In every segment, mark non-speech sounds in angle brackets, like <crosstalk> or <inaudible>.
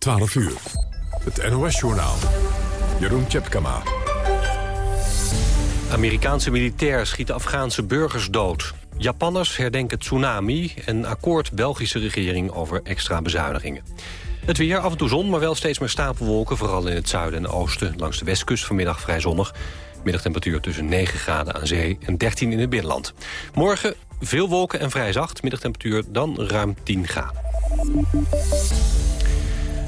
12 uur. Het NOS-journaal. Jeroen Tjepkama. Amerikaanse militair schiet Afghaanse burgers dood. Japanners herdenken tsunami en akkoord Belgische regering over extra bezuinigingen. Het weer, af en toe zon, maar wel steeds meer stapelwolken... vooral in het zuiden en oosten. Langs de westkust vanmiddag vrij zonnig. Middagtemperatuur tussen 9 graden aan zee en 13 in het binnenland. Morgen veel wolken en vrij zacht. Middagtemperatuur dan ruim 10 graden.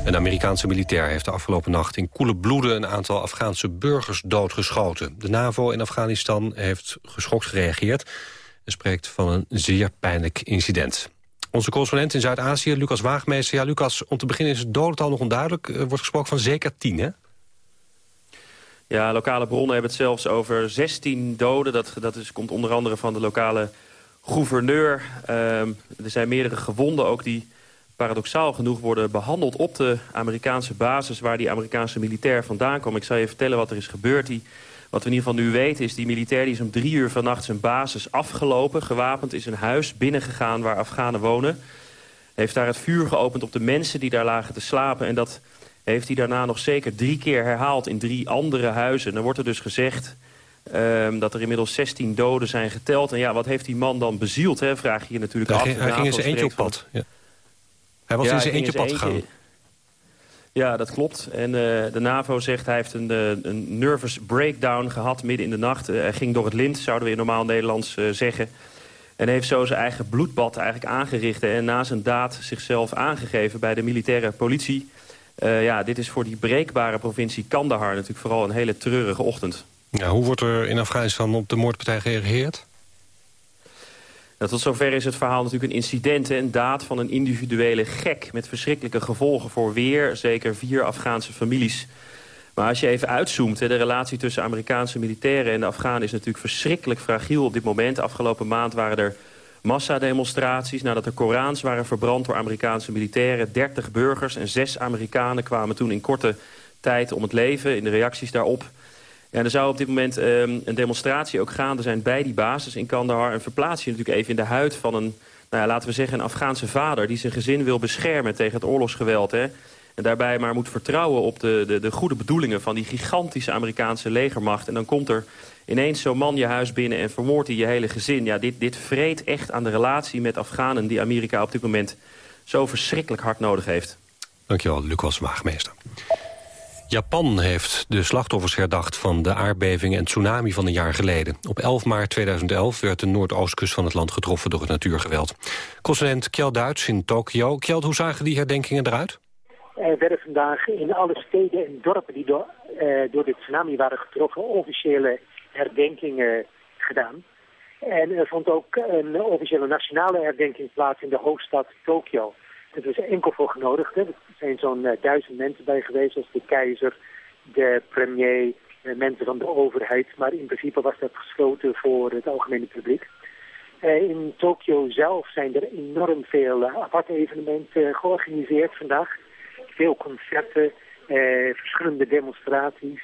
Een Amerikaanse militair heeft de afgelopen nacht in koele bloeden... een aantal Afghaanse burgers doodgeschoten. De NAVO in Afghanistan heeft geschokt gereageerd... en spreekt van een zeer pijnlijk incident. Onze correspondent in Zuid-Azië, Lucas Waagmeester. Ja, Lucas, om te beginnen is het dodental nog onduidelijk. Er wordt gesproken van zeker tien, hè? Ja, lokale bronnen hebben het zelfs over 16 doden. Dat, dat is, komt onder andere van de lokale gouverneur. Ehm, er zijn meerdere gewonden ook die paradoxaal genoeg worden behandeld op de Amerikaanse basis... waar die Amerikaanse militair vandaan kwam. Ik zal je vertellen wat er is gebeurd. Die, wat we in ieder geval nu weten is die militair die is om drie uur vannacht zijn basis afgelopen. Gewapend is een huis binnengegaan waar Afghanen wonen. Heeft daar het vuur geopend op de mensen die daar lagen te slapen. En dat heeft hij daarna nog zeker drie keer herhaald in drie andere huizen. dan wordt er dus gezegd um, dat er inmiddels 16 doden zijn geteld. En ja, wat heeft die man dan bezield, hè, vraag je je natuurlijk af. Hij ging in zijn eentje op pad. Ja. Hij was in zijn eentje pad gegaan. Ja, dat klopt. En uh, de NAVO zegt hij heeft een, uh, een nervous breakdown gehad midden in de nacht. Uh, hij ging door het lint, zouden we in normaal Nederlands zeggen. En heeft zo zijn eigen bloedbad eigenlijk aangericht... en na zijn daad zichzelf aangegeven bij de militaire politie. ja, dit is voor die breekbare provincie Kandahar natuurlijk vooral een hele treurige ochtend. Ja, hoe wordt er in Afghanistan op de moordpartij gereageerd? Tot zover is het verhaal natuurlijk een incident, een daad van een individuele gek... met verschrikkelijke gevolgen voor weer zeker vier Afghaanse families. Maar als je even uitzoomt, de relatie tussen Amerikaanse militairen en de Afghanen... is natuurlijk verschrikkelijk fragiel op dit moment. Afgelopen maand waren er massademonstraties... nadat er Korans waren verbrand door Amerikaanse militairen. 30 burgers en zes Amerikanen kwamen toen in korte tijd om het leven... in de reacties daarop... Ja, er zou op dit moment um, een demonstratie ook gaande zijn bij die basis in Kandahar. En verplaats je natuurlijk even in de huid van een, nou ja, laten we zeggen, een Afghaanse vader... die zijn gezin wil beschermen tegen het oorlogsgeweld. Hè. En daarbij maar moet vertrouwen op de, de, de goede bedoelingen van die gigantische Amerikaanse legermacht. En dan komt er ineens zo'n man je huis binnen en vermoordt hij je hele gezin. Ja, dit, dit vreet echt aan de relatie met Afghanen die Amerika op dit moment zo verschrikkelijk hard nodig heeft. Dankjewel, Lucas Waagmeester. Japan heeft de slachtoffers herdacht van de aardbeving en tsunami van een jaar geleden. Op 11 maart 2011 werd de noordoostkust van het land getroffen door het natuurgeweld. Correspondent Kjell Duits in Tokio. Kjell, hoe zagen die herdenkingen eruit? Er werden vandaag in alle steden en dorpen die door, uh, door de tsunami waren getroffen... officiële herdenkingen gedaan. En er vond ook een officiële nationale herdenking plaats in de hoofdstad Tokio. Het is enkel voor genodigden. Er zijn zo'n uh, duizend mensen bij geweest, zoals de keizer, de premier, uh, mensen van de overheid. Maar in principe was dat gesloten voor het algemene publiek. Uh, in Tokio zelf zijn er enorm veel aparte evenementen georganiseerd vandaag. Veel concerten, verschillende demonstraties.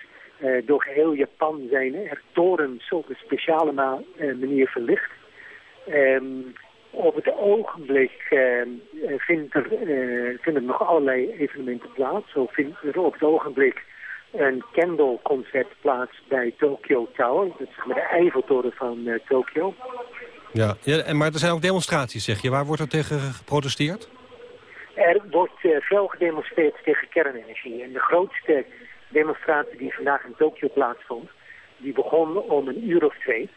door heel Japan zijn er torens op een speciale manier verlicht. Um, op het ogenblik uh, vindt er, uh, vinden er nog allerlei evenementen plaats. Zo vindt er op het ogenblik een candle-concert plaats bij Tokyo Tower. Dat is zeg maar de Eiffeltoren van Tokyo. Ja, ja en, maar er zijn ook demonstraties, zeg je. Waar wordt er tegen geprotesteerd? Er wordt veel gedemonstreerd tegen kernenergie. En de grootste demonstratie die vandaag in Tokio plaatsvond... die begon om een uur of twee...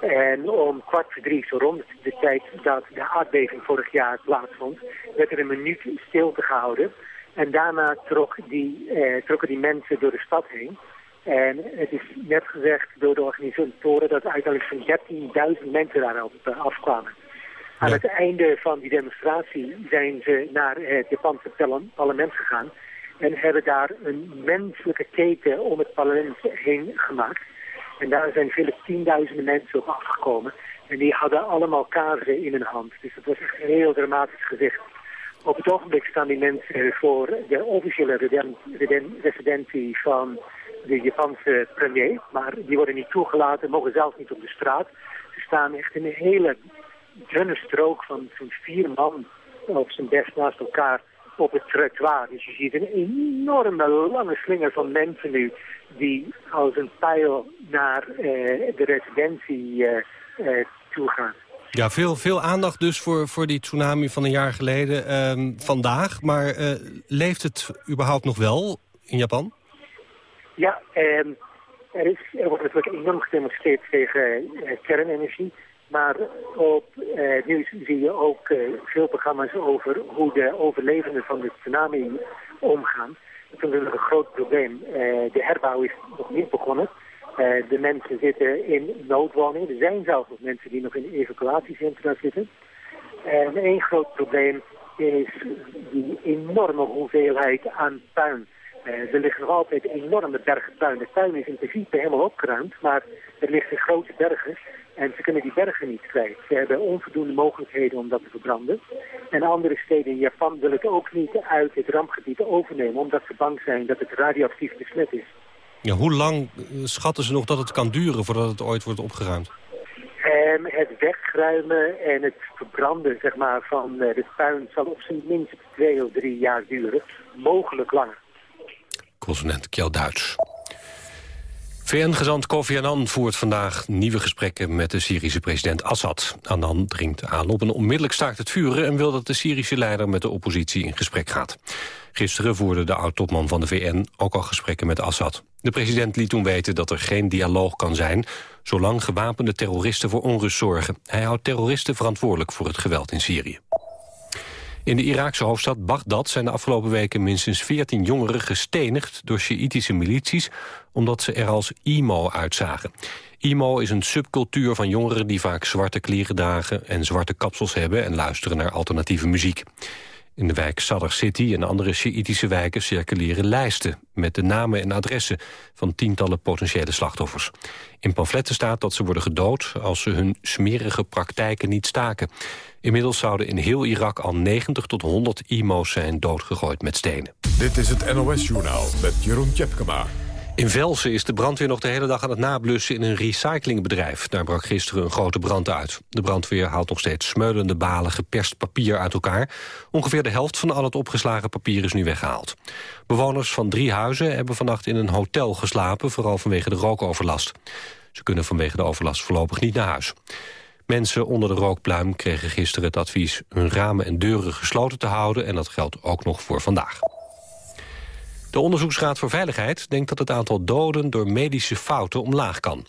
En om kwart voor drie, zo rond de tijd dat de aardbeving vorig jaar plaatsvond, werd er een minuut stilte gehouden. En daarna trok die, eh, trokken die mensen door de stad heen. En het is net gezegd door de organisatoren dat uiteindelijk zo'n 13.000 mensen daarop uh, afkwamen. Aan het einde van die demonstratie zijn ze naar het Japanse parlement gegaan en hebben daar een menselijke keten om het parlement heen gemaakt. En daar zijn vele tienduizenden mensen op afgekomen. En die hadden allemaal kaarsen in hun hand. Dus dat was echt een heel dramatisch gezicht. Op het ogenblik staan die mensen voor de officiële residentie van de Japanse premier. Maar die worden niet toegelaten, mogen zelfs niet op de straat. Ze staan echt in een hele dunne strook van zo'n vier man op zijn best naast elkaar op het trottoir. Dus je ziet een enorme lange slinger van mensen nu die als een pijl naar de residentie toe gaan. Ja, veel, veel aandacht dus voor, voor die tsunami van een jaar geleden ehm, vandaag. Maar leeft het überhaupt nog wel in Japan? Ja, ehm, er, is, er wordt natuurlijk enorm gedemonstreerd tegen kernenergie. Maar op eh, nieuws zie je ook eh, veel programma's over hoe de overlevenden van de tsunami omgaan. Natuurlijk een groot probleem. Eh, de herbouw is nog niet begonnen. Eh, de mensen zitten in noodwoningen. Er zijn zelfs nog mensen die nog in evacuatiecentra zitten. En één groot probleem is die enorme hoeveelheid aan puin. Uh, er liggen nog altijd enorme bergen puin. De tuin is in principe helemaal opgeruimd, maar er liggen grote bergen. En ze kunnen die bergen niet kwijt. Ze hebben onvoldoende mogelijkheden om dat te verbranden. En andere steden in Japan willen het ook niet uit het rampgebied overnemen... omdat ze bang zijn dat het radioactief besmet is. Ja, hoe lang eh, schatten ze nog dat het kan duren voordat het ooit wordt opgeruimd? Um, het wegruimen en het verbranden zeg maar, van uh, de puin zal op zijn minst twee of drie jaar duren. Mogelijk langer. Consument Kjell Duits. VN-gezant Kofi Annan voert vandaag nieuwe gesprekken met de Syrische president Assad. Annan dringt aan op een onmiddellijk staakt het vuren... en wil dat de Syrische leider met de oppositie in gesprek gaat. Gisteren voerde de oud-topman van de VN ook al gesprekken met Assad. De president liet toen weten dat er geen dialoog kan zijn... zolang gewapende terroristen voor onrust zorgen. Hij houdt terroristen verantwoordelijk voor het geweld in Syrië. In de Iraakse hoofdstad Bagdad zijn de afgelopen weken minstens 14 jongeren gestenigd door Sjiïtische milities omdat ze er als emo uitzagen. Emo is een subcultuur van jongeren die vaak zwarte kleren dragen en zwarte kapsels hebben en luisteren naar alternatieve muziek. In de wijk Sadr City en andere Sjiïtische wijken circuleren lijsten... met de namen en adressen van tientallen potentiële slachtoffers. In pamfletten staat dat ze worden gedood als ze hun smerige praktijken niet staken. Inmiddels zouden in heel Irak al 90 tot 100 imo's zijn doodgegooid met stenen. Dit is het NOS-journaal met Jeroen Tjepkema. In Velsen is de brandweer nog de hele dag aan het nablussen in een recyclingbedrijf. Daar brak gisteren een grote brand uit. De brandweer haalt nog steeds smeulende balen geperst papier uit elkaar. Ongeveer de helft van al het opgeslagen papier is nu weggehaald. Bewoners van drie huizen hebben vannacht in een hotel geslapen... vooral vanwege de rookoverlast. Ze kunnen vanwege de overlast voorlopig niet naar huis. Mensen onder de rookpluim kregen gisteren het advies... hun ramen en deuren gesloten te houden en dat geldt ook nog voor vandaag. De Onderzoeksraad voor Veiligheid denkt dat het aantal doden door medische fouten omlaag kan.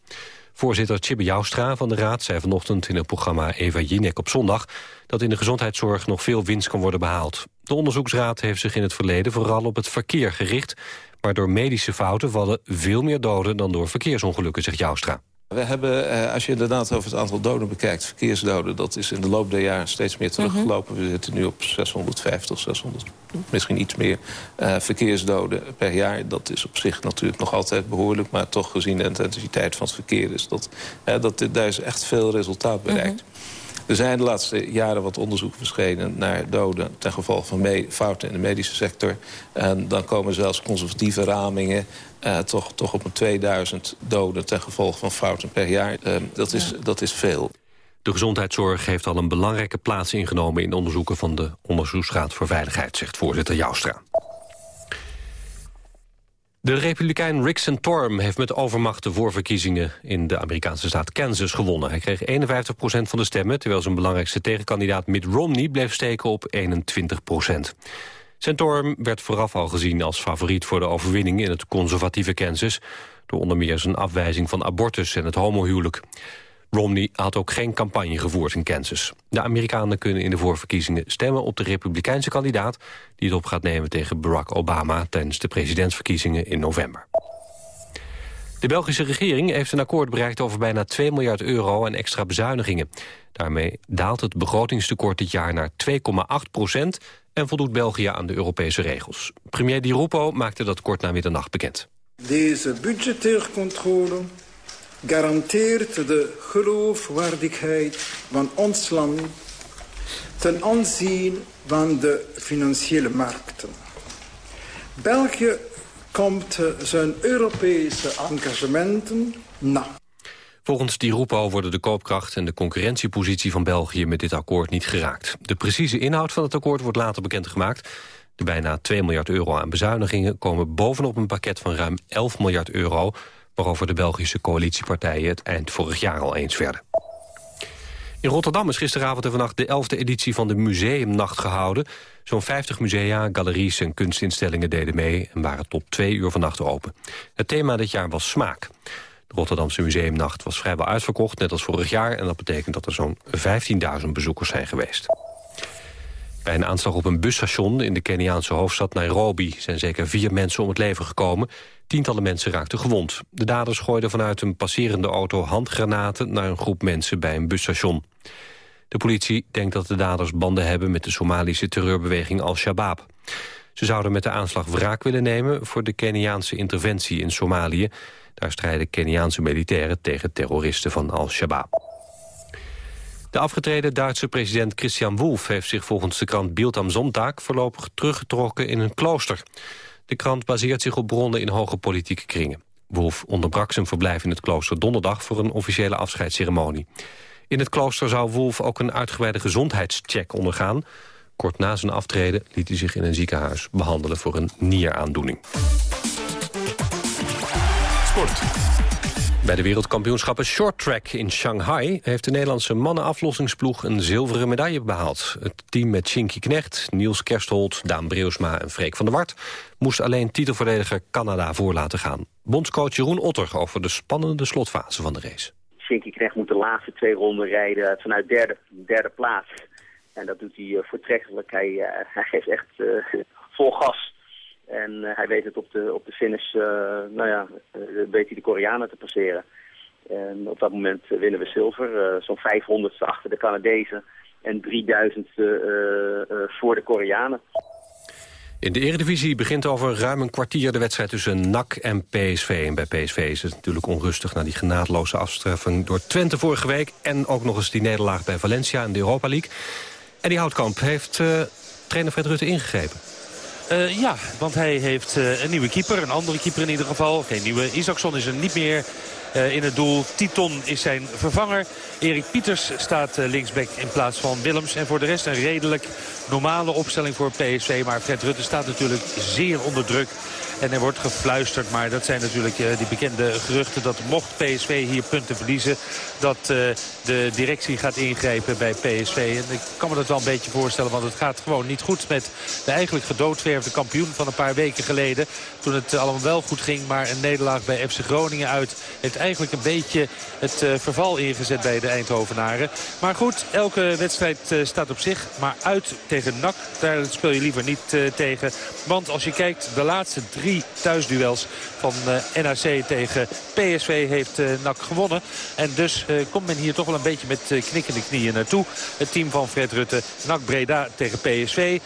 Voorzitter Tjibbe Joustra van de Raad zei vanochtend in het programma Eva Jinek op zondag... dat in de gezondheidszorg nog veel winst kan worden behaald. De onderzoeksraad heeft zich in het verleden vooral op het verkeer gericht... maar door medische fouten vallen veel meer doden dan door verkeersongelukken, zegt Joustra. We hebben, eh, als je inderdaad over het aantal doden bekijkt... verkeersdoden, dat is in de loop der jaren steeds meer teruggelopen. We zitten nu op 650, 600, misschien iets meer uh, verkeersdoden per jaar. Dat is op zich natuurlijk nog altijd behoorlijk... maar toch gezien de intensiteit van het verkeer is dat... Uh, dat daar is echt veel resultaat bereikt. Mm Er zijn de laatste jaren wat onderzoek verschenen naar doden... ten gevolge van fouten in de medische sector. En dan komen zelfs conservatieve ramingen uh, toch, toch op een 2000 doden ten gevolge van fouten per jaar. Uh, dat, is, dat is veel. De gezondheidszorg heeft al een belangrijke plaats ingenomen... in onderzoeken van de Onderzoeksraad voor Veiligheid, zegt voorzitter Joustra. De republikein Rick Santorum heeft met overmacht de voorverkiezingen in de Amerikaanse staat Kansas gewonnen. Hij kreeg 51% van de stemmen, terwijl zijn belangrijkste tegenkandidaat Mitt Romney bleef steken op 21% Santorum werd vooraf al gezien als favoriet voor de overwinning in het conservatieve Kansas, door onder meer zijn afwijzing van abortus en het homohuwelijk. Romney had ook geen campagne gevoerd in Kansas. De Amerikanen kunnen in de voorverkiezingen stemmen op de republikeinse kandidaat... die het op gaat nemen tegen Barack Obama tijdens de presidentsverkiezingen in november. De Belgische regering heeft een akkoord bereikt over bijna 2 miljard euro en extra bezuinigingen. Daarmee daalt het begrotingstekort dit jaar naar 2,8 procent en voldoet België aan de Europese regels. Premier Di Rupo maakte dat kort na middernacht bekend. Deze budgettaire controle garanteert de geloofwaardigheid van ons land ten aanzien van de financiële markten. België komt zijn Europese engagementen na. Volgens Di Rupo worden de koopkracht en de concurrentiepositie van België met dit akkoord niet geraakt. De precieze inhoud van het akkoord wordt later bekendgemaakt. De bijna 2 miljard euro aan bezuinigingen komen bovenop een pakket van ruim 11 miljard euro... waarover de Belgische coalitiepartijen het eind vorig jaar al eens werden. In Rotterdam is gisteravond en vannacht de 11e editie van de Museumnacht gehouden. Zo'n 50 musea, galeries en kunstinstellingen deden mee... en waren tot twee uur vannacht open. Het thema dit jaar was smaak. De Rotterdamse Museumnacht was vrijwel uitverkocht, net als vorig jaar... en dat betekent dat er zo'n 15.000 bezoekers zijn geweest. Bij een aanslag op een busstation in de Keniaanse hoofdstad Nairobi... zijn zeker vier mensen om het leven gekomen. Tientallen mensen raakten gewond. De daders gooiden vanuit een passerende auto handgranaten... naar een groep mensen bij een busstation. De politie denkt dat de daders banden hebben... met de Somalische terreurbeweging Al-Shabaab. Ze zouden met de aanslag wraak willen nemen... voor de Keniaanse interventie in Somalië. Daar strijden Keniaanse militairen tegen terroristen van Al-Shabaab. De afgetreden Duitse president Christian Wolff heeft zich volgens de krant Bild am Sonntag voorlopig teruggetrokken in een klooster. De krant baseert zich op bronnen in hoge politieke kringen. Wolff onderbrak zijn verblijf in het klooster donderdag voor een officiële afscheidsceremonie. In het klooster zou Wolff ook een uitgebreide gezondheidscheck ondergaan. Kort na zijn aftreden liet hij zich in een ziekenhuis behandelen voor een nieraandoening. Sport. Bij de wereldkampioenschappen Short Track in Shanghai... heeft de Nederlandse mannenaflossingsploeg een zilveren medaille behaald. Het team met Shinky Knecht, Niels Kersthold, Daan Breusma en Freek van der Wart... moest alleen titelverdediger Canada voor laten gaan. Bondscoach Jeroen Otter over de spannende slotfase van de race. Shinky Knecht moet de laatste twee ronden rijden vanuit derde, derde plaats. En dat doet hij eh, voortreffelijk. Hij, uh, <laughs> hij geeft echt uh, vol gas. En uh, hij weet het op de, op de finish, uh, nou ja, uh, weet hij de Koreanen te passeren. En op dat moment winnen we zilver, zo'n 500ste achter de Canadezen en 3000ste voor de Koreanen. In de Eredivisie begint over ruim een kwartier de wedstrijd tussen NAC en PSV. En bij PSV is het natuurlijk onrustig na die genadeloze afstraffing door Twente vorige week. En ook nog eens die nederlaag bij Valencia in de Europa League. En die Houtkamp heeft trainer Fred Rutte ingegrepen. Uh, ja, want hij heeft uh, een nieuwe keeper. Een andere keeper in ieder geval. Geen nieuwe. Isaacson is er niet meer uh, in het doel. Titon is zijn vervanger. Erik Pieters staat linksback in plaats van Willems. En voor de rest een redelijk normale opstelling voor PSV. Maar Fred Rutte staat natuurlijk zeer onder druk. En er wordt gefluisterd, maar dat zijn natuurlijk uh, die bekende geruchten... dat mocht PSV hier punten verliezen... dat uh, de directie gaat ingrijpen bij PSV. En ik kan me dat wel een beetje voorstellen... want het gaat gewoon niet goed met de eigenlijk gedoodverfde kampioen... van een paar weken geleden. Toen het allemaal wel goed ging, maar een nederlaag bij FC Groningen uit... heeft eigenlijk een beetje het uh, verval ingezet bij de Eindhovenaren. Maar goed, elke wedstrijd staat op zich. Maar uit tegen NAC, daar speel je liever niet tegen. Want als je kijkt, de laatste drie thuisduels van NAC tegen PSV heeft NAC gewonnen. En dus komt men hier toch wel een beetje met knikkende knieën naartoe. Het team van Fred Rutte, NAC Breda tegen PSV.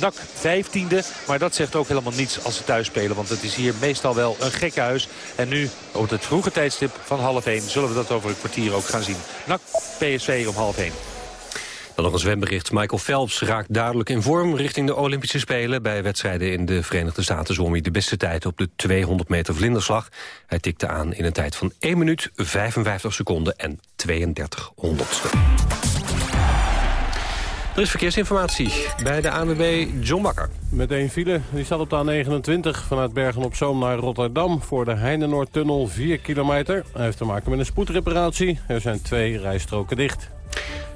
NAC 15e, maar dat zegt ook helemaal niets als ze thuis spelen. Want het is hier meestal wel een gekke huis. En nu, op het vroege tijdstip van half 1, zullen we dat over een kwartier ook gaan zien. NAC PSV om half 1. Dan nog een zwembericht. Michael Phelps raakt duidelijk in vorm richting de Olympische Spelen. Bij wedstrijden in de Verenigde Staten zwom hij de beste tijd op de 200 meter vlinderslag. Hij tikte aan in een tijd van 1 minuut, 55 seconden en 32 honderdste. Er is verkeersinformatie bij de ANWB John Bakker. Met één file, die staat op de A29 vanuit Bergen-op-Zoom naar Rotterdam... voor de Heinenoordtunnel 4 kilometer. Hij heeft te maken met een spoedreparatie. Er zijn twee rijstroken dicht.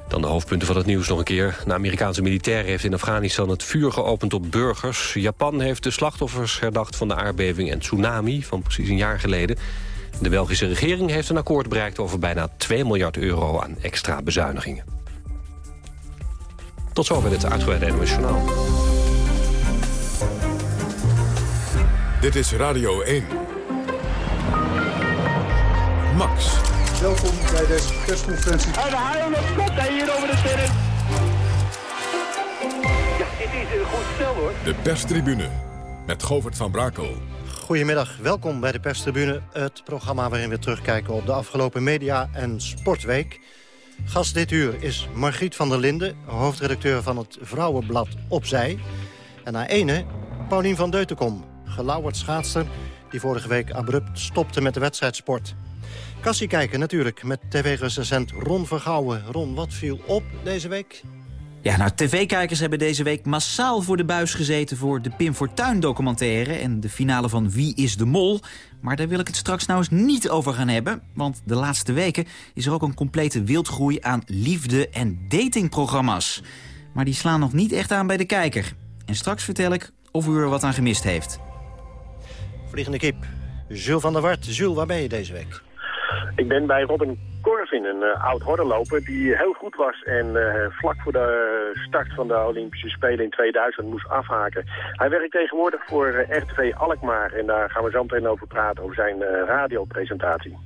Dan de hoofdpunten van het nieuws nog een keer. De Amerikaanse militair heeft in Afghanistan het vuur geopend op burgers. Japan heeft de slachtoffers herdacht van de aardbeving en tsunami... van precies een jaar geleden. De Belgische regering heeft een akkoord bereikt... over bijna 2 miljard euro aan extra bezuinigingen. Tot zover dit uitgebreide NOS Journaal. Dit is Radio 1. Max. Welkom bij deze persconferentie. En de haal komt hij hier over de sterren. Ja, dit is een goed stel hoor. De perstribune met Govert van Brakel. Goedemiddag, welkom bij de perstribune. Het programma waarin we terugkijken op de afgelopen media- en sportweek. Gast dit uur is Margriet van der Linden, hoofdredacteur van het Vrouwenblad Opzij. En na ene Paulien van Deutenkom, gelauwerd schaatster... die vorige week abrupt stopte met de wedstrijdsport. Kassie kijken natuurlijk met tv-recensent Ron Vergouwen. Ron, wat viel op deze week? Ja, nou, tv-kijkers hebben deze week massaal voor de buis gezeten... voor de Pim Fortuyn documentaire en de finale van Wie is de Mol. Maar daar wil ik het straks nou eens niet over gaan hebben. Want de laatste weken is er ook een complete wildgroei aan liefde- en datingprogramma's. Maar die slaan nog niet echt aan bij de kijker. En straks vertel ik of u er wat aan gemist heeft. Vliegende kip. Jules van der Wart. Jules, waar ben je deze week? Ik ben bij Robin Een uh, oud hordenloper die heel goed was en uh, vlak voor de start van de Olympische Spelen in 2000 moest afhaken. Hij werkt tegenwoordig voor uh, RTV Alkmaar en daar gaan we zo meteen over praten, over zijn radiopresentatie.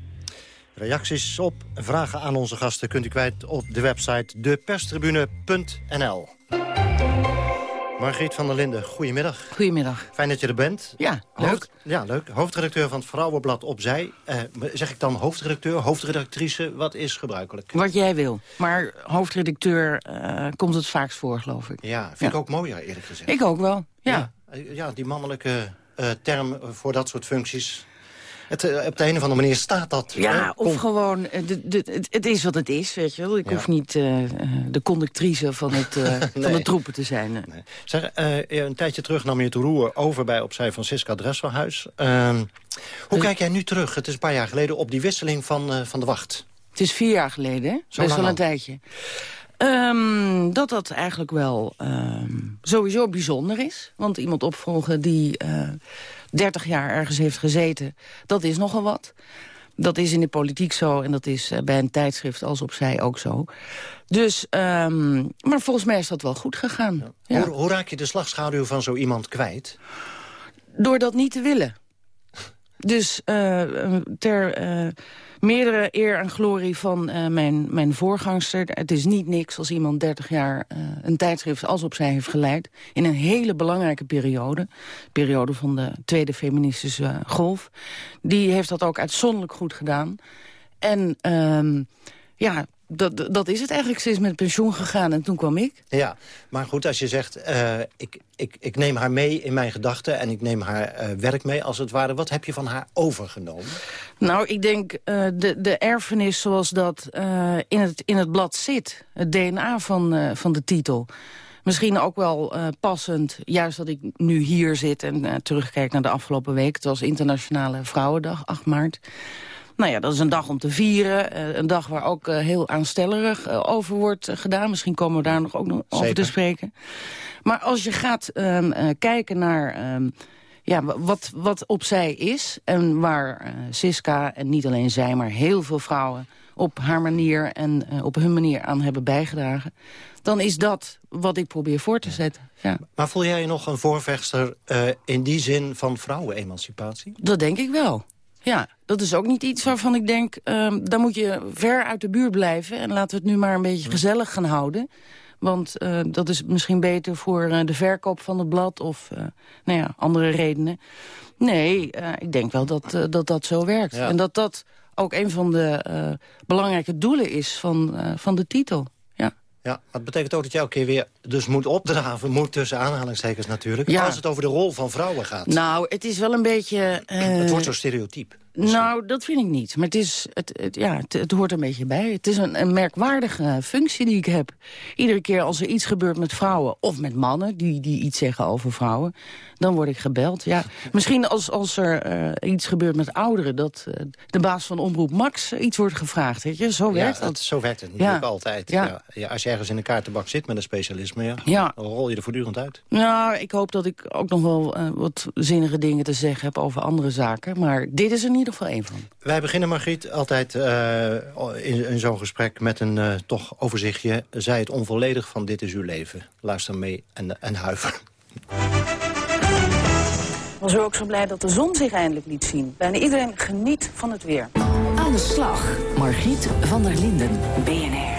Reacties op vragen aan onze gasten kunt u kwijt op de website deperstribune.nl. Margriet van der Linden, goedemiddag. Goedemiddag. Fijn dat je er bent. Ja, leuk. Hoofd, ja, leuk. Hoofdredacteur van het Vrouwenblad Opzij. Uh, zeg ik dan hoofdredacteur, hoofdredactrice? Wat is gebruikelijk? Wat jij wil. Maar hoofdredacteur uh, komt het vaakst voor, geloof ik. Ja, vind ja. ik ook mooier, eerlijk gezegd. Ik ook wel, ja. Ja, ja die mannelijke uh, term voor dat soort functies... Het, op de een of andere manier staat dat. Ja, hè? of gewoon, de, de, het, is wat het is, weet je wel. Ik ja. hoef niet uh, de conductrice van, het, uh, nee. <laughs> van de troepen te zijn. Nee. Zeg, uh, een tijdje terug nam je het roer over bij Opzij Francisca Dresselhuis. Ehm, hoe kijk jij nu terug, het is een paar jaar geleden, op die wisseling van, van de wacht? Het is vier jaar geleden, hè? Zo Best wel een tijdje. Um, dat dat eigenlijk wel um, sowieso bijzonder is. Want iemand opvolgen die... 30 jaar ergens heeft gezeten, dat is nogal wat. Dat is in de politiek zo en dat is bij een tijdschrift als opzij ook zo. Dus, um, maar volgens mij is dat wel goed gegaan. Ja. Ja. Hoe, hoe, raak je de slagschaduw van zo iemand kwijt? Door dat niet te willen. Dus uh, ter uh, meerdere eer en glorie van uh, mijn, mijn voorgangster. Het is niet niks als iemand 30 jaar een tijdschrift als opzij heeft geleid. In een hele belangrijke periode. Periode van de tweede feministische golf. Die heeft dat ook uitzonderlijk goed gedaan. En um, ja, dat, dat is het eigenlijk. Ze is met pensioen gegaan en toen kwam ik. Ja, maar goed, als je zegt... Uh, ik, ik, ik neem haar mee in mijn gedachten en ik neem haar uh, werk mee als het ware. Wat heb je van haar overgenomen? Nou, ik denk uh, de, de erfenis zoals dat in, het, in het blad zit. Het DNA van, van de titel. Misschien ook wel passend, juist dat ik nu hier zit... en terugkijk naar de afgelopen week. Het was Internationale Vrouwendag, 8 maart. Nou ja, dat is een dag om te vieren. Uh, een dag waar ook uh, heel aanstellerig uh, over wordt gedaan. Misschien komen we daar nog ook nog over te spreken. Maar als je gaat um, kijken naar um, ja, wat, wat opzij is... en waar Siska, en niet alleen zij, maar heel veel vrouwen... op haar manier en op hun manier aan hebben bijgedragen... dan is dat wat ik probeer voor te zetten. Ja. Maar voel jij je nog een voorvechter in die zin van vrouwenemancipatie? Dat denk ik wel. Ja, dat is ook niet iets waarvan ik denk... Uh, daar moet je ver uit de buurt blijven... en laten we het nu maar een beetje gezellig gaan houden. Want uh, dat is misschien beter voor uh, de verkoop van het blad... of nou ja, andere redenen. Nee, ik denk wel dat, dat dat zo werkt. Ja. En dat dat ook een van de belangrijke doelen is van, van de titel. Ja. Dat betekent ook dat je elke keer weer dus moet opdraven. Moet tussen aanhalingstekens natuurlijk. Ja. Als het over de rol van vrouwen gaat. Nou, het is wel een beetje... Uh, het wordt zo stereotyp. Nou, dat vind ik niet. Maar het, is, het, het ja, het, het, hoort een beetje bij. Het is een, een, merkwaardige functie die ik heb. Iedere keer als er iets gebeurt met vrouwen of met mannen... die, die iets zeggen over vrouwen, dan word ik gebeld. Ja, misschien als, als er uh, iets gebeurt met ouderen... dat uh, de baas van Omroep Max iets wordt gevraagd. Weet je? Zo werkt ja, dat. Zo werkt het natuurlijk ja. altijd. Ja. Ja. als je ergens in een kaartenbak zit met een specialisme... Ja, dan rol je er voortdurend uit. Nou, ik hoop dat ik ook nog wel uh, wat zinnige dingen te zeggen heb... over andere zaken. Maar dit is er in ieder geval één van. Wij beginnen, Margriet, altijd uh, in, in zo'n gesprek met een uh, toch overzichtje. Zij het onvolledig van Dit is uw leven. Luister mee en, en huiver. Ik was ook zo blij dat de zon zich eindelijk liet zien. Bijna iedereen geniet van het weer. Aan de slag, Margriet van der Linden, BNR.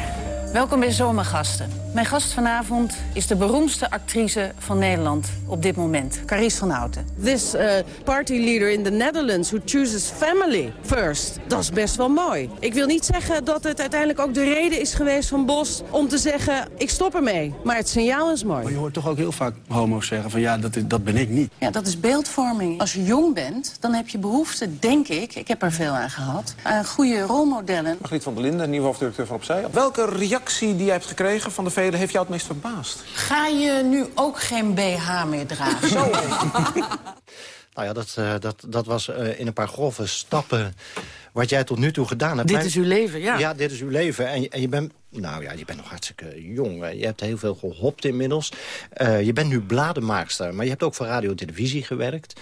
Welkom bij Zomergasten. Mijn gast vanavond is de beroemdste actrice van Nederland op dit moment, Carice van Houten. This uh, party leader in the Netherlands who chooses family first. Dat is best wel mooi. Ik wil niet zeggen dat het uiteindelijk ook de reden is geweest van Bos om te zeggen ik stop ermee. Maar het signaal is mooi. Maar je hoort toch ook heel vaak homo's zeggen van ja, dat, dat ben ik niet. Ja, dat is beeldvorming. Als je jong bent, dan heb je behoefte, denk ik, ik heb er veel aan gehad, aan goede rolmodellen. Margriet van der Linden, nieuwe hoofddirecteur van Opzij. Welke reactie die jij hebt gekregen van de aanbevelen heeft jou het meest verbaasd? Ga je nu ook geen BH meer dragen? Zo. <laughs> Nou ja, dat, uh, dat, dat was uh, in een paar grove stappen wat jij tot nu toe gedaan hebt. Dit Mijn... is uw leven, ja. Ja, dit is uw leven. En, en je bent, nou ja, je bent nog hartstikke jong. Je hebt heel veel gehopt inmiddels. Uh, je bent nu blademaakster, maar je hebt ook voor radio en televisie gewerkt.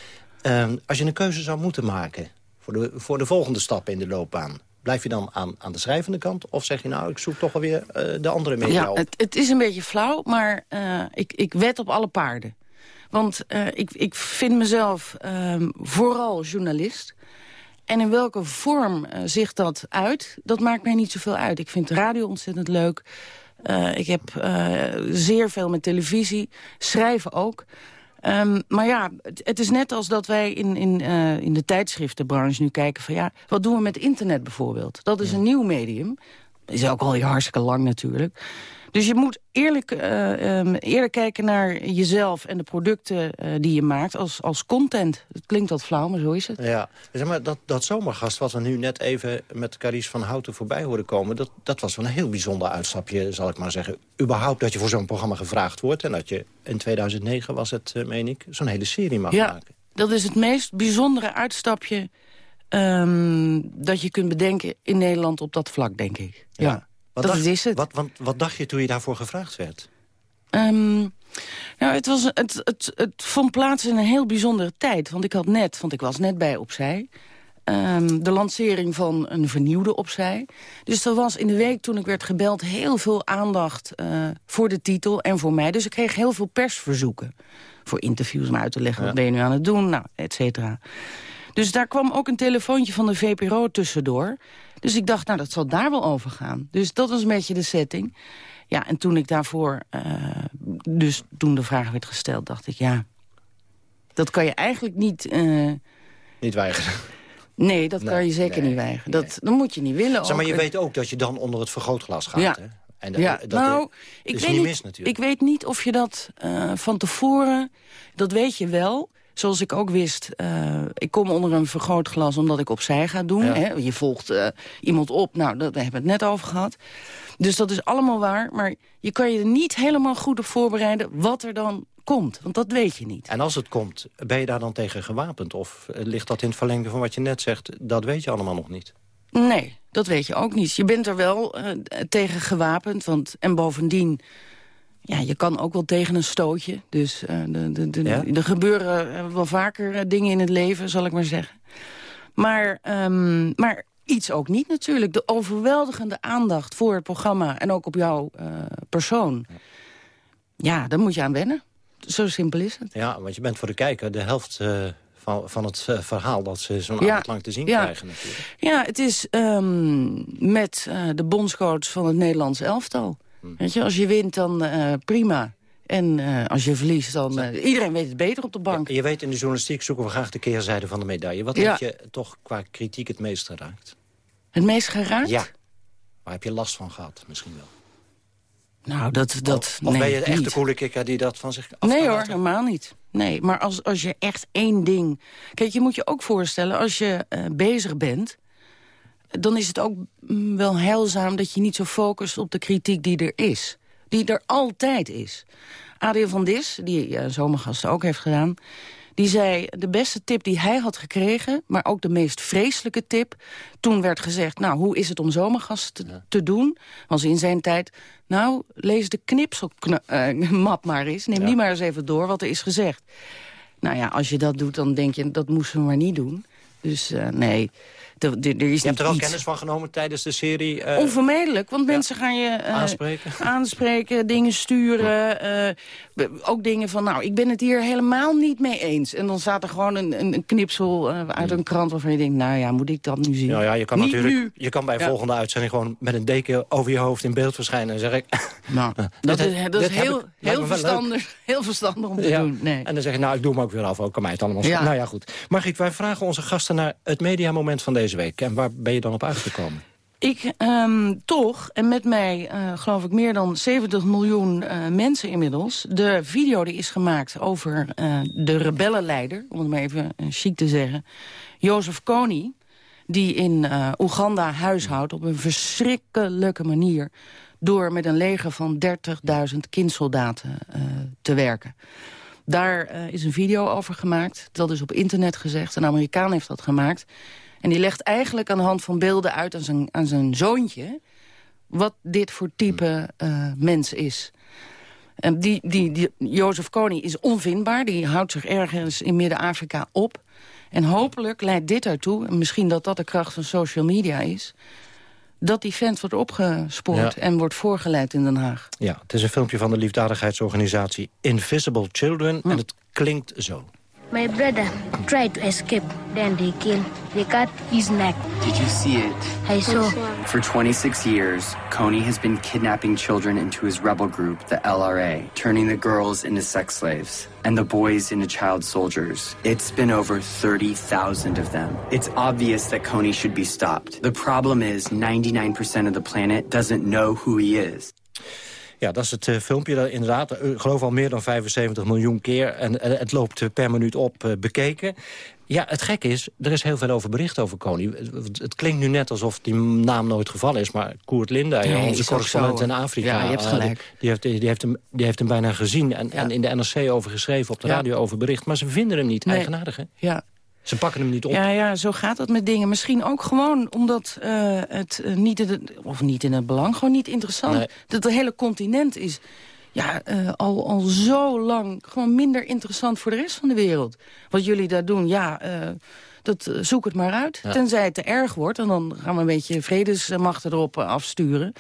als je een keuze zou moeten maken voor de, voor de volgende stap in de loopbaan... Blijf je dan aan, aan de schrijvende kant? Of zeg je nou, ik zoek toch alweer uh, de andere media ja, op? Het, het is een beetje flauw, maar uh, ik, ik wed op alle paarden. Want uh, ik, ik vind mezelf um, vooral journalist. En in welke vorm zich dat uit, dat maakt mij niet zoveel uit. Ik vind radio ontzettend leuk. Ik heb zeer veel met televisie, schrijven ook. Um, maar ja, het, het, is net als dat wij in, in, uh, in de tijdschriftenbranche nu kijken van... ja, wat doen we met internet bijvoorbeeld? Dat is een nieuw medium. Is ook al hartstikke lang natuurlijk. Dus je moet eerlijk, uh, um, eerlijk kijken naar jezelf en de producten uh, die je maakt als, als content. Het klinkt wat flauw, maar zo is het. Ja, zeg maar, dat, dat zomergast wat we nu net even met Carice van Houten voorbij horen komen... Dat, dat was wel een heel bijzonder uitstapje, zal ik maar zeggen. Überhaupt dat je voor zo'n programma gevraagd wordt... en dat je in 2009 was het, uh, meen ik, zo'n hele serie mag ja, maken. dat is het meest bijzondere uitstapje... Um, dat je kunt bedenken in Nederland op dat vlak, denk ik. ja. ja. Wat dat dacht, is het. Wat, wat, wat dacht je toen je daarvoor gevraagd werd? Um, nou, het, was, het, het, het vond plaats in een heel bijzondere tijd. Want ik had net, want ik was net bij Opzij... Um, de lancering van een vernieuwde Opzij. Dus er was in de week toen ik werd gebeld... heel veel aandacht uh, voor de titel en voor mij. Dus ik kreeg heel veel persverzoeken. Voor interviews om uit te leggen, ja. wat ben je nu aan het doen? Nou, et cetera. Dus daar kwam ook een telefoontje van de VPRO tussendoor... Dus ik dacht, nou, dat zal daar wel over gaan. Dus dat was een beetje de setting. Ja, en toen ik daarvoor, uh, dus toen de vraag werd gesteld, dacht ik, ja, dat kan je eigenlijk niet... Uh, niet weigeren. Nee, dat nee, kan je zeker nee, niet weigeren. Dat, dat moet je niet willen. Zeg maar je weet ook dat je dan onder het vergrootglas gaat, ja. hè? En ja, dat, nou, dat ik is weet niet mis natuurlijk. Ik weet niet of je dat uh, van tevoren, dat weet je wel... Zoals ik ook wist, uh, ik kom onder een vergrootglas omdat ik opzij ga doen. Ja. Hè? Je volgt uh, iemand op, nou, daar hebben we het net over gehad. Dus dat is allemaal waar, maar je kan je er niet helemaal goed op voorbereiden... wat er dan komt, want dat weet je niet. En als het komt, ben je daar dan tegen gewapend? Of ligt dat in het verlengde van wat je net zegt? Dat weet je allemaal nog niet. Nee, dat weet je ook niet. Je bent er wel uh, tegen gewapend, want en bovendien... Ja, je kan ook wel tegen een stootje. Dus uh, de, de, de, ja? er gebeuren uh, wel vaker uh, dingen in het leven, zal ik maar zeggen. Maar, um, maar iets ook niet natuurlijk. De overweldigende aandacht voor het programma en ook op jouw persoon. Ja, daar moet je aan wennen. Zo simpel is het. Ja, want je bent voor de kijker de helft van, van het verhaal... dat ze zo'n ja, avond lang te zien ja. krijgen natuurlijk. Ja, het is um, met de bondscoach van het Nederlands elftal... Weet je, als je wint, dan uh, prima. En uh, als je verliest, dan... Uh, iedereen weet het beter op de bank. Ja, je weet, in de journalistiek zoeken we graag de keerzijde van de medaille. Wat ja. heb je toch qua kritiek het meest geraakt? Het meest geraakt? Ja. Waar heb je last van gehad, misschien wel? Nou, dat... dat of, of nee, ben je de echte niet. coole kikker die dat van zich af Nee hoor, helemaal niet. Nee, maar als, als je echt één ding... Kijk, je moet je ook voorstellen, als je uh, bezig bent dan is het ook mm, wel heilzaam dat je niet zo focust op de kritiek die er is. Die er altijd is. Adriaan van Dis, die zomergasten ook heeft gedaan... die zei de beste tip die hij had gekregen... maar ook de meest vreselijke tip... toen werd gezegd, nou, hoe is het om zomergast te, ja. te doen? Was in zijn tijd, nou, lees de knipselmap <laughs> uh, maar eens. Neem ja. die maar eens even door wat er is gezegd. Nou ja, als je dat doet, dan denk je, dat moesten we maar niet doen. Dus uh, nee... Er, er is je hebt er wel iets. kennis van genomen tijdens de serie? Uh... Onvermijdelijk, want ja. mensen gaan je uh, aanspreken. <laughs> aanspreken, dingen sturen. Uh, ook dingen van, nou, ik ben het hier helemaal niet mee eens. En dan staat er gewoon een, een, een knipsel uit een krant waarvan je denkt... nou ja, moet ik dat nu zien? Nou ja, je kan niet natuurlijk nu. je kan bij ja. volgende uitzending... gewoon met een deken over je hoofd in beeld verschijnen en zeg ik... <laughs> Nou, dat is, dat is heel, heel, verstandig, heel verstandig om te ja. doen. Nee. En dan zeg je, nou, ik doe hem ook weer af. Ook kan mij het allemaal ja. Nou ja, goed. Margriet, wij vragen onze gasten naar het mediamoment van deze week. En waar ben je dan op uitgekomen? Ik um, toch, en met mij uh, geloof ik meer dan 70 miljoen uh, mensen inmiddels... de video die is gemaakt over uh, de rebellenleider, om het maar even chic te zeggen... Jozef Kony, die in Oeganda huishoudt op een verschrikkelijke manier... door met een leger van 30.000 kindsoldaten te werken. Daar is een video over gemaakt. Dat is op internet gezegd. Een Amerikaan heeft dat gemaakt. En die legt eigenlijk aan de hand van beelden uit aan zijn, aan zijn zoontje... wat dit voor type uh, mens is. En die, die, die, Jozef Kony is onvindbaar. Die houdt zich ergens in Midden-Afrika op. En hopelijk leidt dit ertoe, en misschien dat dat de kracht van social media is dat die vent wordt opgespoord en wordt voorgeleid in Den Haag. Ja, het is een filmpje van de liefdadigheidsorganisatie Invisible Children. En het klinkt zo. My brother tried to escape. Then they killed. They cut his neck. Did you see it? I saw. For 26 years, Coney has been kidnapping children into his rebel group, the LRA, turning the girls into sex slaves and the boys into child soldiers. It's been over 30,000 of them. It's obvious that Coney should be stopped. The problem is 99% of the planet doesn't know who he is. Ja, dat is het uh, filmpje. Inderdaad, ik uh, geloof al meer dan 75 miljoen keer. En het loopt eh, per minuut op bekeken. Ja, het gekke is, er is heel veel over bericht over Koning. Het, klinkt nu net alsof die naam nooit gevallen is... maar Koert Linda, nee, onze correspondent in Afrika... Ja, je hebt gelijk. Die, die, heeft, die, heeft hem, die heeft hem bijna gezien en, ja. en in de NRC over geschreven... op de radio over bericht. Maar ze vinden hem niet, nee. eigenaardig, hè? Ja, ze pakken hem niet op. Ja, ja, zo gaat het met dingen. Misschien ook gewoon omdat uh, het uh, niet, in het, of niet in het belang, gewoon niet interessant. Nee. Dat het hele continent is ja, uh, al, al zo lang gewoon minder interessant voor de rest van de wereld. Wat jullie daar doen, ja, dat, zoek het maar uit. Ja. Tenzij het te erg wordt en dan gaan we een beetje vredesmachten erop afsturen.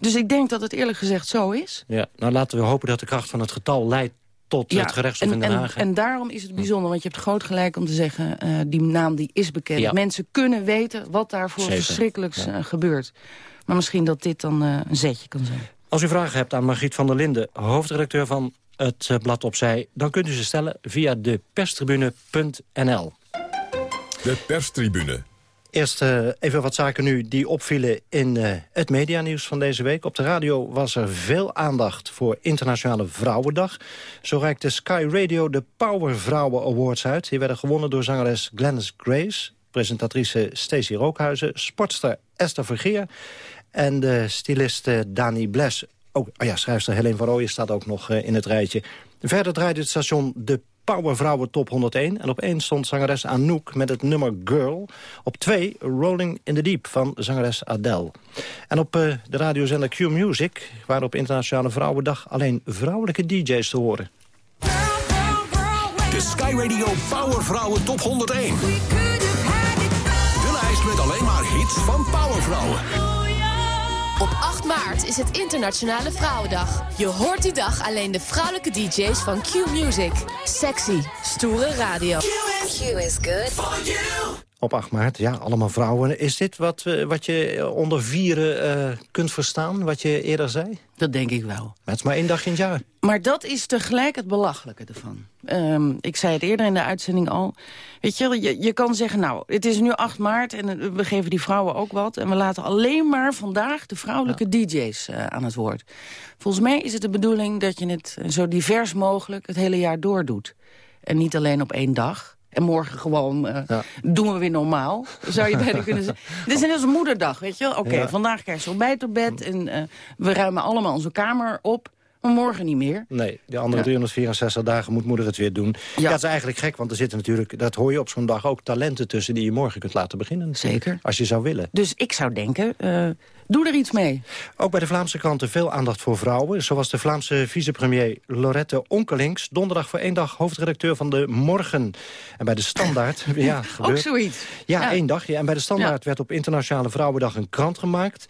Dus ik denk dat het eerlijk gezegd zo is. Ja, nou laten we hopen dat de kracht van het getal leidt tot ja, het gerechtshof en, in Den Haag. En, en, daarom is het bijzonder, want je hebt groot gelijk om te zeggen... Uh, die naam die is bekend. Ja. Mensen kunnen weten wat daar voor Zeker. verschrikkelijks ja. uh, gebeurt. Maar misschien dat dit dan uh, een zetje kan zijn. Als u vragen hebt aan Margriet van der Linden... hoofdredacteur van het blad Opzij... dan kunt u ze stellen via de perstribune.nl. De perstribune. Eerst uh, even wat zaken nu die opvielen in uh, het medianieuws van deze week. Op de radio was er veel aandacht voor Internationale Vrouwendag. Zo reikte Sky Radio de Power Vrouwen Awards uit. Die werden gewonnen door zangeres Glennis Grace... presentatrice Stacey Rookhuizen, sportster Esther Vergeer... en de styliste Dani Bles. Oh, oh ja, schrijfster Helene van Rooyen staat ook nog uh, in het rijtje. Verder draaide het station de Power Vrouwen Top 101. En op 1 stond zangeres Anouk met het nummer Girl. Op 2 Rolling in the Deep van zangeres Adele. En op uh, de radiozender Q Music waren op Internationale Vrouwendag alleen vrouwelijke DJ's te horen. De Sky Radio Power Vrouwen Top 101. De lijst met alleen maar hits van Power Vrouwen. Op 8 maart is het Internationale Vrouwendag. Je hoort die dag alleen de vrouwelijke DJ's van Q Music. Sexy, stoere radio. Q is good for you. Op 8 maart, ja, allemaal vrouwen. Is dit wat, uh, wat je onder vieren uh, kunt verstaan, wat je eerder zei? Dat denk ik wel. Maar het is maar één dag in het jaar. Maar dat is tegelijk het belachelijke ervan. Um, ik zei het eerder in de uitzending al. Weet je, je, je kan zeggen, nou, het is nu 8 maart... en we geven die vrouwen ook wat... en we laten alleen maar vandaag de vrouwelijke ja. DJ's uh, aan het woord. Volgens mij is het de bedoeling dat je het zo divers mogelijk... het hele jaar door doet. En niet alleen op één dag... En morgen gewoon uh, ja. doen we weer normaal. Zou je bijna kunnen zeggen. <laughs> Dit is net als moederdag, weet je Oké, okay, ja. vandaag krijg je ontbijt op bed. En uh, we ruimen allemaal onze kamer op. Maar morgen niet meer. Nee, de andere ja. 364 dagen moet moeder het weer doen. Ja. het is eigenlijk gek, want er zitten natuurlijk... dat hoor je op zo'n dag ook talenten tussen... die je morgen kunt laten beginnen. Zeker. Als je zou willen. Dus ik zou denken... Uh, Doe er iets mee. Ook bij de Vlaamse kranten veel aandacht voor vrouwen. Zoals de Vlaamse vicepremier Lorette Onkelings... donderdag voor één dag hoofdredacteur van de Morgen. En bij de Standaard... <laughs> ja, Ook zoiets. Ja, ja, één dag. Ja. En bij de Standaard ja. werd op Internationale Vrouwendag een krant gemaakt...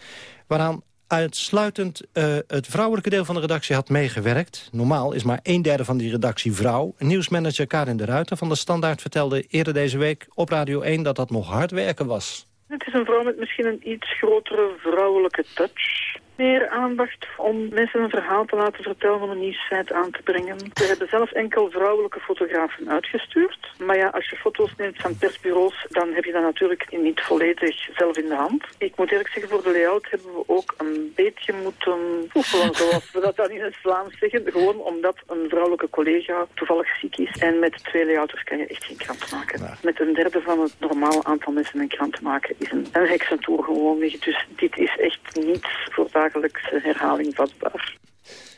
waaraan uitsluitend uh, het vrouwelijke deel van de redactie had meegewerkt. Normaal is maar een derde van die redactie vrouw. Nieuwsmanager Karin de Ruiter van de Standaard vertelde eerder deze week op Radio 1... dat dat nog hard werken was. Het is een vrouw met misschien een iets grotere vrouwelijke touch. Meer aandacht om mensen een verhaal te laten vertellen om een nieuwsfeit aan te brengen. We hebben zelf enkel vrouwelijke fotografen uitgestuurd. Maar ja, als je foto's neemt van persbureaus, dan heb je dat natuurlijk niet volledig zelf in de hand. Ik moet eerlijk zeggen, voor de layout hebben we ook een beetje moeten oefenen, zoals we dat dan in het Vlaams zeggen. Gewoon omdat een vrouwelijke collega toevallig ziek is. En met twee layouters kan je echt geen krant maken. Met een derde van het normale aantal mensen een krant maken is een, een gewoon. Dus dit is echt niets voor daar dagelijks herhaling vatbaar.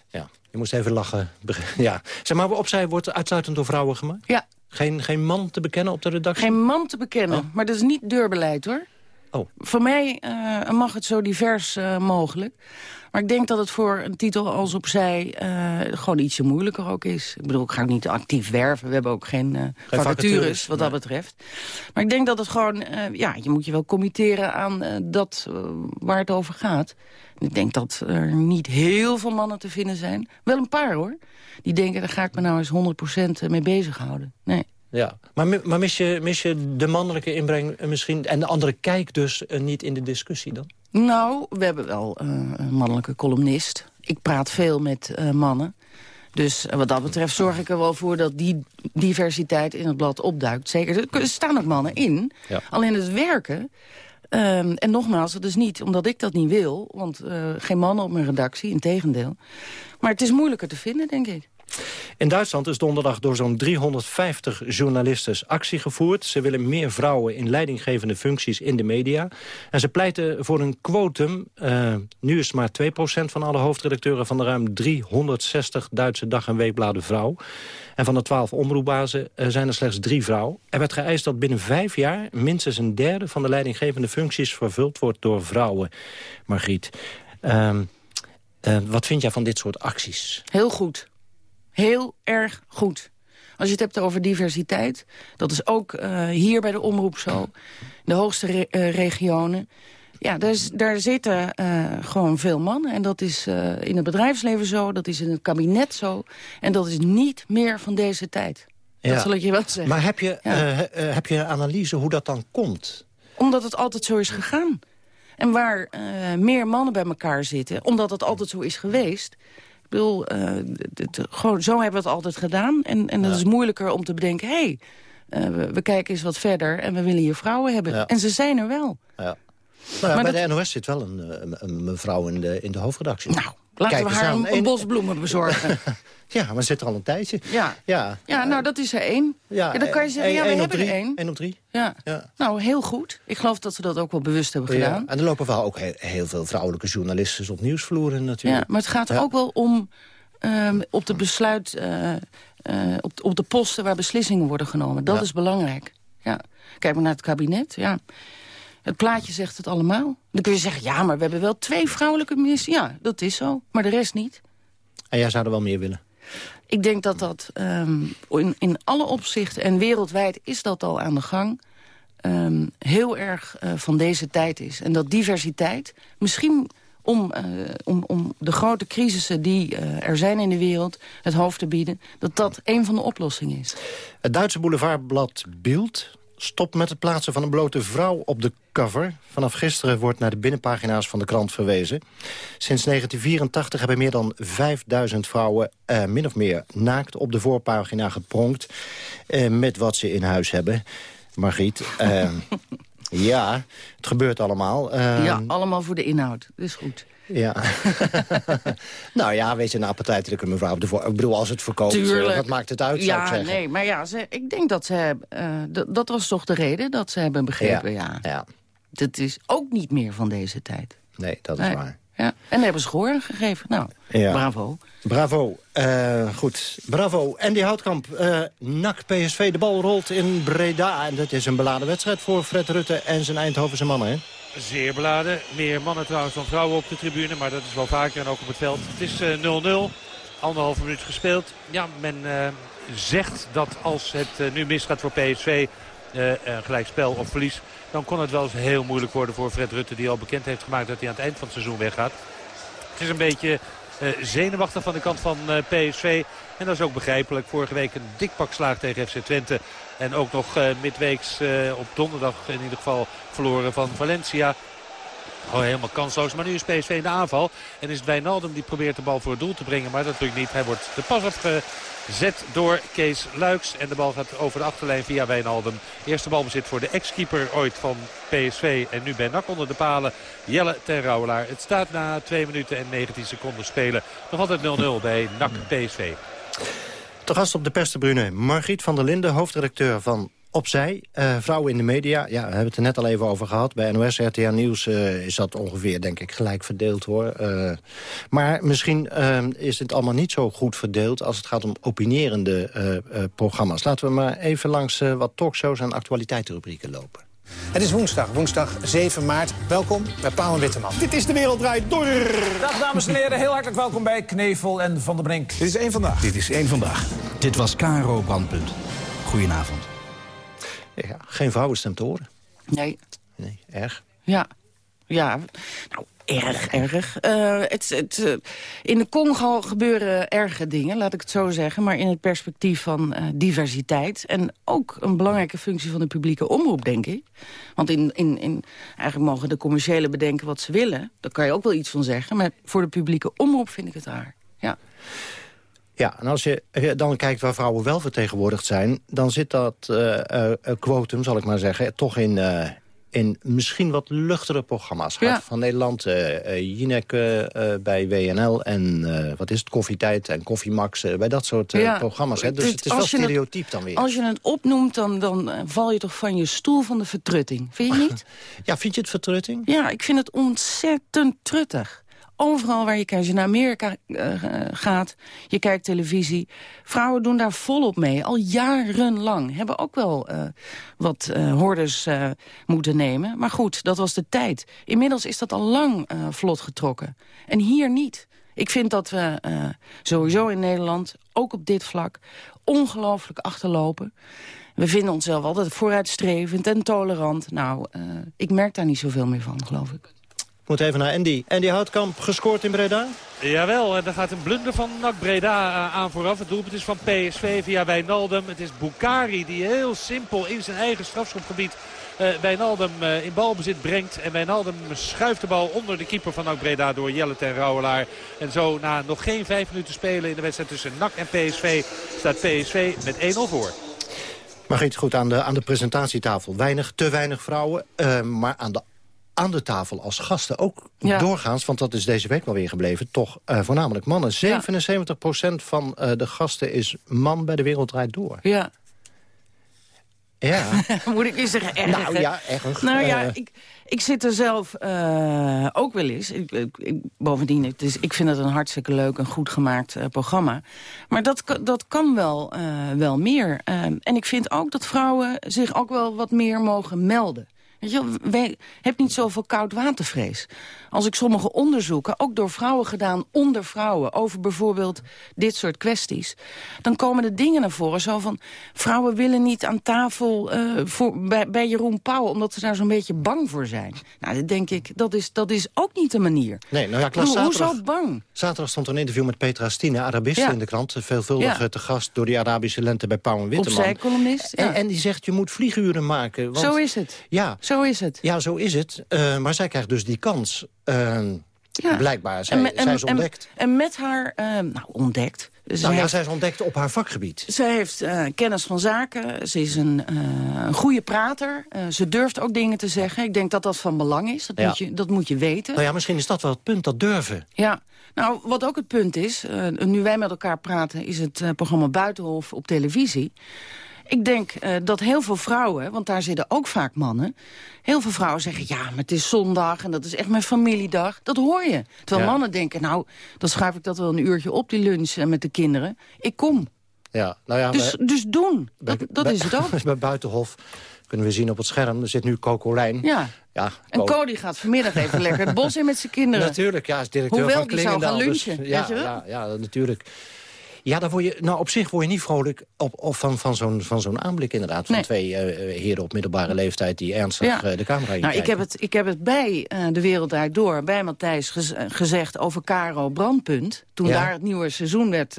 Ja, je moest even lachen. <laughs> Ja. Zeg maar, opzij wordt uitsluitend door vrouwen gemaakt? Ja. Geen, geen man te bekennen op de redactie? Geen man te bekennen, Oh. maar dat is niet deurbeleid hoor. Oh. Voor mij eh, mag het zo divers eh, mogelijk. Maar ik denk dat het voor een titel als opzij eh, gewoon ietsje moeilijker ook is. Ik bedoel, ik ga ook niet actief werven. We hebben ook geen, eh, vacatures, vacatures, wat dat betreft. Maar ik denk dat het gewoon... ja, je moet je wel committeren aan dat waar het over gaat. En ik denk dat er niet heel veel mannen te vinden zijn. Wel een paar hoor. Die denken, daar ga ik me nou eens 100% mee bezighouden. Nee. Ja, maar, maar mis, je, mis je de mannelijke inbreng eh, misschien... en de andere kijk dus eh, niet in de discussie dan? Nou, we hebben wel eh, een mannelijke columnist. Ik praat veel met eh, mannen. Dus wat dat betreft zorg ik er wel voor dat die diversiteit in het blad opduikt. Zeker, er staan ook mannen in. Ja. Alleen het werken... ehm, en nogmaals, dat is niet omdat ik dat niet wil. Want eh, geen mannen op mijn redactie, in tegendeel. Maar het is moeilijker te vinden, denk ik. In Duitsland is donderdag door zo'n 350 journalisten actie gevoerd. Ze willen meer vrouwen in leidinggevende functies in de media. En ze pleiten voor een quotum. Eh, nu is maar 2% van alle hoofdredacteuren... van de ruim 360 Duitse dag- en weekbladen vrouw. En van de 12 omroepbazen eh, zijn er slechts drie vrouwen. Er werd geëist dat binnen vijf jaar... minstens een derde van de leidinggevende functies vervuld wordt door vrouwen. Margriet, ehm, eh, wat vind jij van dit soort acties? Heel goed. Heel erg goed. Als je het hebt over diversiteit, dat is ook eh, hier bij de omroep zo. De hoogste re- eh, regionen. Ja, daar, daar zitten eh, gewoon veel mannen. En dat is in het bedrijfsleven zo, dat is in het kabinet zo. En dat is niet meer van deze tijd. Ja. Dat zal ik je wel zeggen. Maar heb je, heb je een analyse hoe dat dan komt? Omdat het altijd zo is gegaan. En waar meer mannen bij elkaar zitten, omdat het altijd zo is geweest... Ik bedoel, eh, gewoon, zo hebben we het altijd gedaan. En, en dat is moeilijker om te bedenken... hé, hey, we, we kijken eens wat verder en we willen hier vrouwen hebben. Ja. En ze zijn er wel. Ja. Nou ja, Maar bij dat- de NOS zit wel een, eh, een, een mevrouw in de, in de hoofdredactie. Nou, Laten we haar een, een bos bloemen bezorgen. <laughs> Ja, maar zit er al een tijdje. Ja. Ja, Ja, nou, dat is er één. Ja, Ja, dan kan je zeggen, één- ja, we hebben er drie. één. Eén op drie. Ja. Ja. Nou, heel goed. Ik geloof dat ze dat ook wel bewust hebben gedaan. Ja. En er lopen wel ook heel, heel veel vrouwelijke journalisten op nieuwsvloeren Ja, natuurlijk. maar het gaat Ja. ook wel om ehm, op de besluit, eh, eh, op, op de posten waar beslissingen worden genomen. Dat Ja. is belangrijk. Ja. Kijk maar naar het kabinet. Ja. Het plaatje zegt het allemaal. Dan kun je zeggen, ja, maar we hebben wel twee vrouwelijke ministers. Ja, dat is zo. Maar de rest niet. En jij zou er wel meer willen. Ik denk dat dat ehm, in, in alle opzichten, en wereldwijd is dat al aan de gang... ehm, heel erg eh, van deze tijd is. En dat diversiteit, misschien om, eh, om, om de grote crisissen die eh, er zijn in de wereld... het hoofd te bieden, dat dat een van de oplossingen is. Het Duitse boulevardblad Bild stopt met het plaatsen van een blote vrouw op de cover. Vanaf gisteren wordt naar de binnenpagina's van de krant verwezen. Sinds 1984 hebben meer dan 5000 vrouwen eh, min of meer naakt op de voorpagina gepronkt... eh, met wat ze in huis hebben. Margriet, eh, <laughs> ja, het gebeurt allemaal. Eh, ja, allemaal voor de inhoud. Dat is goed. Ja. <laughs> nou ja, weet je, een appetijtelijke mevrouw op de voor... Ik bedoel, als het verkoopt, eh, Tuurlijk. wat maakt het uit, zou ik Ja, zeggen. nee, maar ja, ze, ik denk dat ze... d- dat was toch de reden dat ze hebben begrepen, ja. ja. Dat is ook niet meer van deze tijd. Nee, dat is Nee. waar. Ja. En hebben ze gehoor gegeven. Nou, Ja. bravo. Bravo. Eh, goed. Bravo. Andy Houtkamp. eh NAC PSV. De bal rolt in Breda. En dat is een beladen wedstrijd voor Fred Rutte en zijn Eindhovense mannen. Hè? Zeer beladen. Meer mannen trouwens dan vrouwen op de tribune. Maar dat is wel vaker en ook op het veld. Het is eh, 0-0. Anderhalve minuut gespeeld. Ja, men eh, zegt dat als het eh, nu misgaat voor PSV... eh, een gelijkspel of verlies... dan kon het wel eens heel moeilijk worden voor Fred Rutte... die al bekend heeft gemaakt dat hij aan het eind van het seizoen weggaat. Het is een beetje eh, zenuwachtig van de kant van eh, PSV. En dat is ook begrijpelijk. Vorige week een dik pak slaag tegen FC Twente. En ook nog eh, midweeks eh, op donderdag in ieder geval verloren van Valencia. Oh, helemaal kansloos. Maar nu is PSV in de aanval. En is het Wijnaldum die probeert de bal voor het doel te brengen. Maar dat lukt niet. Hij wordt de pas afgezet door Kees Luiks. En de bal gaat over de achterlijn via Wijnaldum. Eerste balbezit voor de ex-keeper ooit van PSV. En nu bij NAC onder de palen. Jelle ten Rouwelaar. Het staat na 2 minuten en 19 seconden spelen. Nog altijd 0-0 bij NAC PSV. Te gast op de perstribune Margriet van der Linden, hoofdredacteur van opzij. Eh, vrouwen in de media, ja, we hebben het er net al even over gehad. Bij NOS, RTL Nieuws eh, is dat ongeveer, denk ik, gelijk verdeeld hoor. Eh, maar misschien is het allemaal niet zo goed verdeeld... als het gaat om opinierende programma's. Laten we maar even langs wat talkshows en actualiteitenrubrieken lopen. Het is woensdag, woensdag 7 maart. Welkom bij Pauw en Witteman. Dit is de Wereld Draait Door. Dag dames en heren, heel hartelijk welkom bij Knevel en Van der Brink. Dit is één vandaag. Dit is één vandaag. Dit was KRO Brandpunt. Goedenavond. Ja, geen vrouwenstem te horen. Nee. Nee, erg. Ja. Ja, nou, erg, erg. Uh, het, het, uh, in de Congo gebeuren erge dingen, laat ik het zo zeggen. Maar in het perspectief van uh, diversiteit. En ook een belangrijke functie van de publieke omroep, denk ik. Want in, in, in, eigenlijk mogen de commerciële bedenken wat ze willen. Daar kan je ook wel iets van zeggen. Maar voor de publieke omroep vind ik het raar. Ja. Ja, en als je dan kijkt waar vrouwen wel vertegenwoordigd zijn... dan zit dat uh, uh, quotum, zal ik maar zeggen, toch in, in misschien wat luchtere programma's. Ja. van Nederland, uh, Jinek bij WNL en wat is het, Koffietijd en Koffiemax... bij dat soort ja. programma's. Hè? Dus het, het is wel stereotyp het, dan weer. Als je het opnoemt, dan, dan val je toch van je stoel van de vertrutting. Vind je niet? <laughs> ja, vind je het vertrutting? Ja, ik vind het ontzettend truttig. Overal waar je kijkt, naar Amerika uh, gaat, je kijkt televisie. Vrouwen doen daar volop mee, al jarenlang. Hebben ook wel uh, wat hordes moeten nemen. Maar goed, dat was de tijd. Inmiddels is dat al lang vlot getrokken. En hier niet. Ik vind dat we sowieso in Nederland, ook op dit vlak, ongelooflijk achterlopen. We vinden onszelf altijd vooruitstrevend en tolerant. Nou, ik merk daar niet zoveel meer van, geloof ik. Moet even naar Andy. Andy Houtkamp, gescoord in Breda? Jawel, en er gaat een blunder van NAC Breda eh, aan vooraf. Het doelpunt is van PSV via Wijnaldum. Het is Bukari die heel simpel in zijn eigen strafschopgebied uh, Wijnaldum uh, in balbezit brengt. En Wijnaldum schuift de bal onder de keeper van NAC Breda door Jelle ten Rouwelaar. En zo na nog geen vijf minuten spelen in de wedstrijd tussen NAC en PSV staat PSV met 1-0 voor. Margriet, goed aan de, aan de presentatietafel. Weinig, te weinig vrouwen, uh, maar aan de aan de tafel als gasten ook ja. doorgaans... want dat is deze week wel weer gebleven, toch uh, voornamelijk mannen. 77% van uh, de gasten is man bij de Wereld Draait Door. Ja. Ja. <laughs> Moet ik je zeggen, erg. Nou ja, erg. Nou ja, ik, ik zit er zelf ook wel eens. Ik, ik, bovendien, het is, ik vind het een hartstikke leuk en goed gemaakt programma. Maar dat, dat kan wel, wel meer. en ik vind ook dat vrouwen zich ook wel wat meer mogen melden. Weet je, wij hebben niet zoveel koudwatervrees. Als ik sommige onderzoeken, ook door vrouwen gedaan onder vrouwen... over bijvoorbeeld dit soort kwesties... dan komen de dingen naar voren zo van... vrouwen willen niet aan tafel uh, voor, bij, bij Jeroen Pauw... omdat ze daar zo'n beetje bang voor zijn. Nou, dat denk ik, dat is, dat is ook niet de manier. Nee, nou ja, Klaas, Hoe, hoezo bang? Zaterdag stond er een interview met Petra Stine, Arabiste ja. in de krant. Veelvuldig ja. te gast door die Arabische lente bij Pauw en Witteman. Opzij-columnist. Ja. En, en, die zegt, je moet vlieguren maken. Want, zo is het. Ja. Zo is het. Ja, zo is het. Uh, maar zij krijgt dus die kans. Uh, ja. Blijkbaar, zij, en, en, zij is ontdekt. En, en met haar, uh, nou ontdekt... Zij nou ja, heeft, zij is ontdekt op haar vakgebied. Zij heeft uh, kennis van zaken. Ze is een, uh, een goede prater. Uh, ze durft ook dingen te zeggen. Ik denk dat dat van belang is. Dat, ja. moet, je, dat moet je weten. Nou ja, misschien is dat wel het punt, dat durven. Ja, nou, wat ook het punt is... nu wij met elkaar praten, is het programma Buitenhof op televisie. Ik denk uh, dat heel veel vrouwen, want daar zitten ook vaak mannen... heel veel vrouwen zeggen, ja, maar het is zondag en dat is echt mijn familiedag. Dat hoor je. Terwijl ja. mannen denken, nou, dan schuif ik dat wel een uurtje op, die lunch met de kinderen. Ik kom. Ja, nou ja, dus, bij, dus doen, dat, dat bij, is het ook. <laughs> bij Buitenhof kunnen we zien op het scherm, er zit nu Coco Lijn. Ja. Ja, en Cody gaat vanmiddag even lekker het bos in met zijn kinderen. <laughs> Natuurlijk, ja, is directeur Hoewel van die zou gaan lunchen, dus, ja, wel? Ja, ja, natuurlijk. Ja, dan word je, nou, op zich word je niet vrolijk op, op van, van zo'n zo'n aanblik inderdaad. Van Nee. twee uh, heren op middelbare leeftijd die ernstig Ja. uh, de camera in Nou, ik heb, het, ik heb het bij uh, De Wereld Draait Door, bij Matthijs, gez- gezegd over Caro Brandpunt. Toen Ja. daar het nieuwe seizoen werd,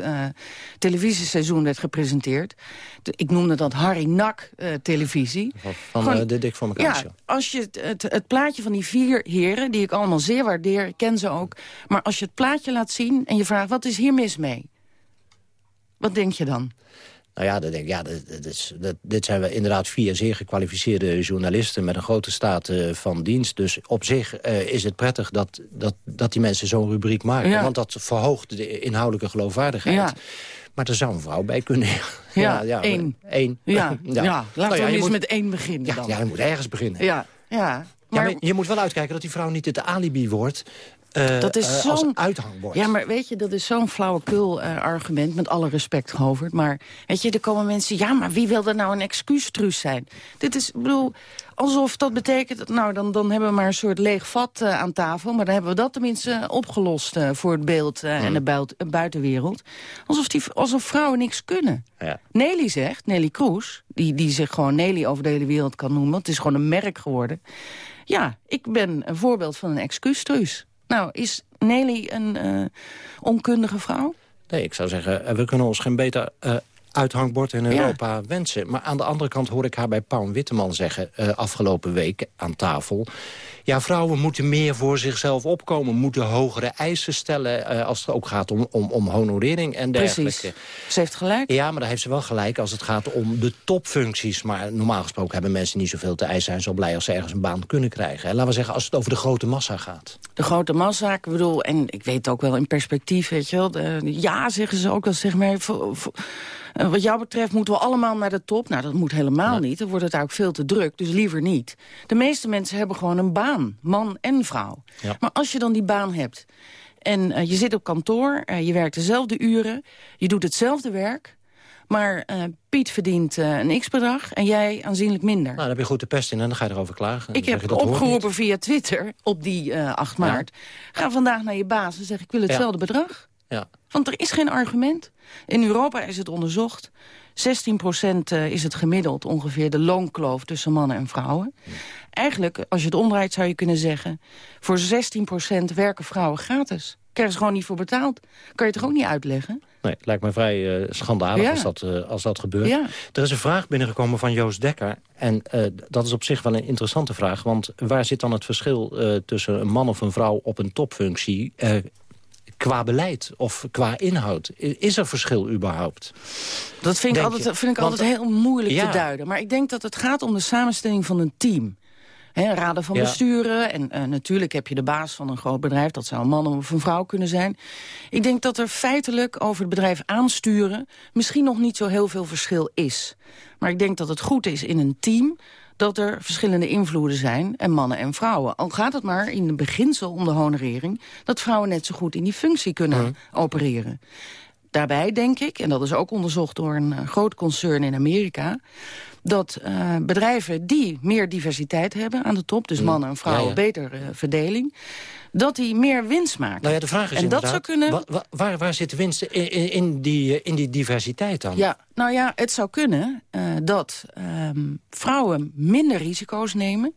televisieseizoen werd gepresenteerd. De- ik noemde dat Harry Nak televisie. Van, van Gewoon- eh, de Dik voor elkaar Ja, als je het, het, het plaatje van die vier heren, die ik allemaal zeer waardeer, ik ken ze ook. Maar als je het plaatje laat zien en je vraagt, wat is hier mis mee? Wat denk je dan? Nou ja, dan denk ik, ja dat, dat is, dat, dit zijn we inderdaad vier zeer gekwalificeerde journalisten... met een grote staat eh, van dienst. Dus op zich eh, is het prettig dat, dat, dat die mensen zo'n rubriek maken. Ja. Want dat verhoogt de inhoudelijke geloofwaardigheid. Ja. Maar er zou een vrouw bij kunnen. Ja, één. Één. Ja, ja. ja. laten Nou we eens met één beginnen Ja, dan. ja, je moet ergens beginnen. Ja, ja. Ja, Maar, maar je moet wel uitkijken dat die vrouw niet het alibi wordt... eh, dat is eh, als zo'n uithangbord. Ja, maar weet je, dat is zo'n flauwekul eh, argument, met alle respect, Govert. Maar weet je, er komen mensen, ja, maar wie wil er nou een excuustruus zijn? Dit is, ik bedoel, alsof dat betekent, nou, dan, dan hebben we maar een soort leeg vat aan tafel. Maar dan hebben we dat tenminste opgelost voor het beeld en de buit- eh, buitenwereld. Alsof, die, alsof vrouwen niks kunnen. Ja. Nelly zegt, Nelly Kroes, die, die zich gewoon Nelly over de hele wereld kan noemen. want Het is gewoon een merk geworden. Ja, ik ben een voorbeeld van een excuustruus. Nou, is Nelly een eh, onkundige vrouw? Nee, ik zou zeggen, eh, we kunnen ons geen beter eh, uithangbord in Europa wensen. Maar aan de andere kant hoor ik haar bij Paul Witteman zeggen... eh, afgelopen week aan tafel... ja, vrouwen moeten meer voor zichzelf opkomen... moeten hogere eisen stellen eh, als het ook gaat om, om, om honorering en dergelijke. Precies. Ze heeft gelijk. Ja, maar daar heeft ze wel gelijk als het gaat om de topfuncties. Maar normaal gesproken hebben mensen niet zoveel te eisen... zijn zo blij als ze ergens een baan kunnen krijgen. En laten we zeggen, als het over de grote massa gaat. De grote massa, ik bedoel, en ik weet het ook wel in perspectief, weet je wel. de- ja, zeggen ze ook wel, zeg maar, voor- voor- eh, wat jou betreft moeten we allemaal naar de top. Nou, dat moet helemaal niet. Dan wordt het daar ook veel te druk, dus liever niet. De meeste mensen hebben gewoon een baan, man en vrouw. Ja. Maar als je dan die baan hebt en eh, je zit op kantoor, eh, je werkt dezelfde uren, je doet hetzelfde werk... Maar Piet verdient een x-bedrag en jij aanzienlijk minder. Nou, dan heb je goed de pest in en dan ga je erover klagen. Ik heb je, opgeroepen via Twitter op die eh 8 maart. Ga vandaag naar je baas en zeg ik wil hetzelfde bedrag. Ja. Want er is geen argument. In Europa is het onderzocht. 16% is het gemiddeld ongeveer de loonkloof tussen mannen en vrouwen. Eigenlijk, als je het omdraait zou je kunnen zeggen... voor 16% werken vrouwen gratis. Krijgen ze gewoon niet voor betaald. Kan je toch ook niet uitleggen? Nee, het lijkt me vrij eh, schandalig Ja. als, dat, eh, als dat gebeurt. Ja. Er is een vraag binnengekomen van Joost Dekker. En eh, dat is op zich wel een interessante vraag. Want waar zit dan het verschil eh, tussen een man of een vrouw op een topfunctie... qua beleid of qua inhoud? Is er verschil überhaupt? Dat vind ik Denk altijd, vind ik Want- altijd heel moeilijk Ja. te duiden. Maar ik denk dat het gaat om de samenstelling van een team. Raden van Ja. besturen. En eh, natuurlijk heb je de baas van een groot bedrijf. Dat zou een man of een vrouw kunnen zijn. Ik denk dat er feitelijk over het bedrijf aansturen... misschien nog niet zo heel veel verschil is. Maar ik denk dat het goed is in een team dat er verschillende invloeden zijn, en mannen en vrouwen. Al gaat het maar in het beginsel om de honorering... dat vrouwen net zo goed in die functie kunnen opereren. Daarbij denk ik, en dat is ook onderzocht door een eh, groot concern in Amerika... dat eh, bedrijven die meer diversiteit hebben aan de top... dus mannen en vrouwen, Ja, ja. beter eh, verdeling... dat die meer winst maken. Nou ja, de vraag is en dat zou kunnen... wa- wa- waar, waar zit de winst in, die, eh, in die diversiteit dan? Ja, nou ja, het zou kunnen eh, dat ehm, vrouwen minder risico's nemen.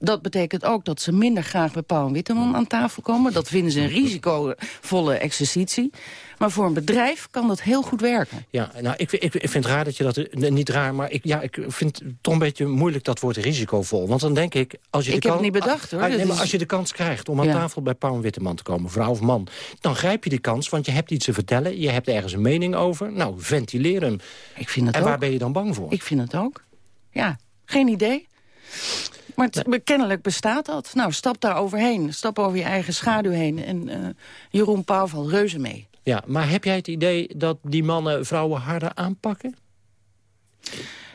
Dat betekent ook dat ze minder graag bij Paul Witteman aan tafel komen. Dat vinden ze een risicovolle exercitie. Maar voor een bedrijf kan dat heel goed werken. Ja, nou, ik, ik, ik vind het raar dat je dat... Niet raar, maar ik, ja, ik vind het toch een beetje moeilijk dat woord risicovol. Want dan denk ik... Als je Ik de heb kan- het niet bedacht, hoor. Ah, nee, Dat maar is- Als je de kans krijgt om aan Ja. tafel bij Paul en Witteman te komen... vrouw of man, dan grijp je die kans, want je hebt iets te vertellen. Je hebt ergens een mening over. Nou, ventileer hem. Ik vind het en waar ben je dan bang voor? Ik vind het ook. Ja, geen idee. Maar het- kennelijk bestaat dat. Nou, stap daar overheen. Stap over je eigen schaduw heen. En eh, Jeroen Pauw valt reuze mee. Ja, maar heb jij het idee dat die mannen vrouwen harder aanpakken?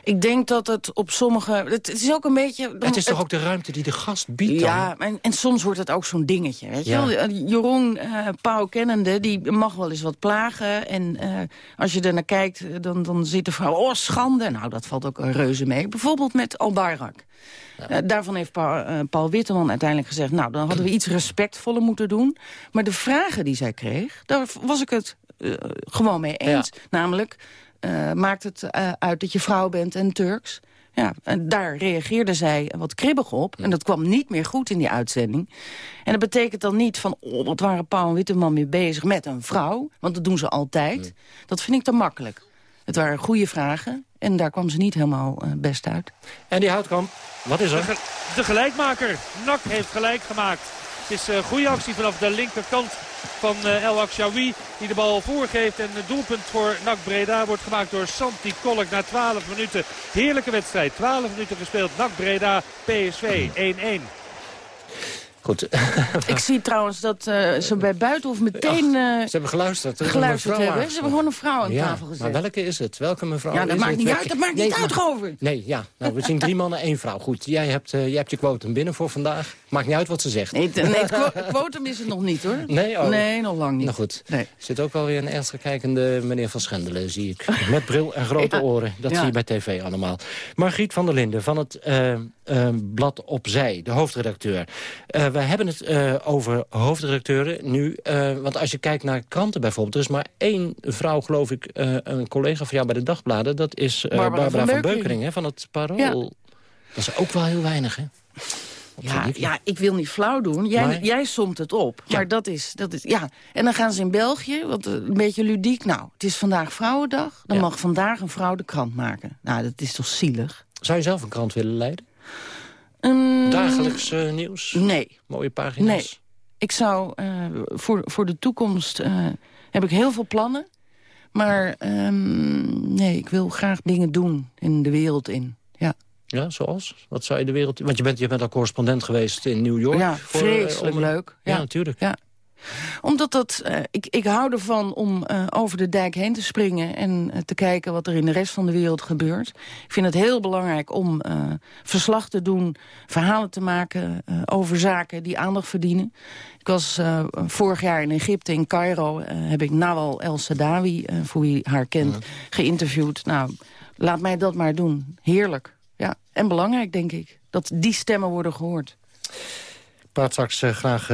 Ik denk dat het op sommige... Het, het is ook een beetje... het is toch ook de ruimte die de gast biedt dan? Ja, en, en soms wordt het ook zo'n dingetje. Weet je wel? Eh, Jeroen uh, Pauw kennende, die mag wel eens wat plagen. En eh, als je er naar kijkt, eh, dan, dan zit de vrouw... Oh, schande. Nou, dat valt ook een reuze mee. Bijvoorbeeld met Al Bayrak. Eh, daarvan heeft Paul, eh, Paul Witteman uiteindelijk gezegd... nou, dan hadden we iets respectvoller moeten doen. Maar de vragen die zij kreeg, daar was ik het eh, gewoon mee eens. Namelijk, eh, maakt het eh, uit dat je vrouw bent en Turks? Ja, en daar reageerde zij wat kribbig op. En dat kwam niet meer goed in die uitzending. En dat betekent dan niet van... oh, wat waren Paul en Witteman mee bezig met een vrouw? Want dat doen ze altijd. Dat vind ik te makkelijk. Het waren goede vragen. En daar kwam ze niet helemaal eh, best uit. En die Houtkamp, wat is De, er? ge- de gelijkmaker. Nak heeft gelijk gemaakt. Het is een goede actie vanaf de linkerkant van eh, El Akshawi. Die de bal voorgeeft. En het doelpunt voor NAC Breda wordt gemaakt door Santi Kolk na 12 minuten. Heerlijke wedstrijd. 12 minuten gespeeld. NAC Breda, PSV 1-1. Goed. <laughs> Ik zie trouwens dat uh, ze bij Buitenhof meteen... Uh, ze hebben geluisterd. Geluisterd hebben. Ze hebben gewoon een vrouw aan ja, tafel gezet. Maar welke is het? Welke mevrouw Ja, dat maakt het? niet uit. Dat maakt niet nee, uit, Govert. Nee, ja. Nou, we zien drie mannen, één vrouw. Goed, jij hebt, uh, jij hebt je quotum binnen voor vandaag. Maakt niet uit wat ze zegt. Nee, nee <laughs> quotum is het nog niet, hoor. Nee, oh. nee nog lang niet. Nou goed. Nee. Zit ook wel weer een ernstig kijkende meneer Van Schendelen, zie ik. Met bril en grote Ja. oren. Dat Ja. zie je bij tv allemaal. Margriet van der Linden van het eh, eh, blad Opzij, de hoofdredacteur. We hebben het eh, over hoofdredacteuren nu. eh, want als je kijkt naar kranten bijvoorbeeld... er is maar één vrouw, geloof ik, eh, een collega van jou bij de dagbladen. Dat is Barbara Barbara, van Beukering. Hè, van het Parool. Ja. Dat is ook wel heel weinig, hè? Ja, ja, ik wil niet flauw doen. Jij, Maar- jij somt het op. Maar dat is, dat is... Ja. En dan gaan ze in België, wat een beetje ludiek. Nou, het is vandaag Vrouwendag. Dan mag vandaag een vrouw de krant maken. Nou, dat is toch zielig? Zou je zelf een krant willen leiden? Mm, Dagelijks eh, nieuws? Nee. Mooie pagina's? Nee. Ik zou eh, voor, voor de toekomst eh, heb ik heel veel plannen. Maar ehm, nee, ik wil graag dingen doen in de wereld in. Ja. Ja, zoals? Wat zou je de wereld... Want je bent, je bent al correspondent geweest in New York. Ja, voor, vreselijk om- leuk. Ja, Ja. natuurlijk. Ja. Omdat dat, eh, ik, ik hou ervan om eh, over de dijk heen te springen... en eh, te kijken wat er in de rest van de wereld gebeurt. Ik vind het heel belangrijk om verslag te doen... verhalen te maken over zaken die aandacht verdienen. Ik was vorig jaar in Egypte, in Cairo... heb ik Nawal El Sadawi, voor wie haar kent, geïnterviewd. Nou, laat mij dat maar doen. Heerlijk. Ja. En belangrijk, denk ik. Dat die stemmen worden gehoord. Ik praat straks graag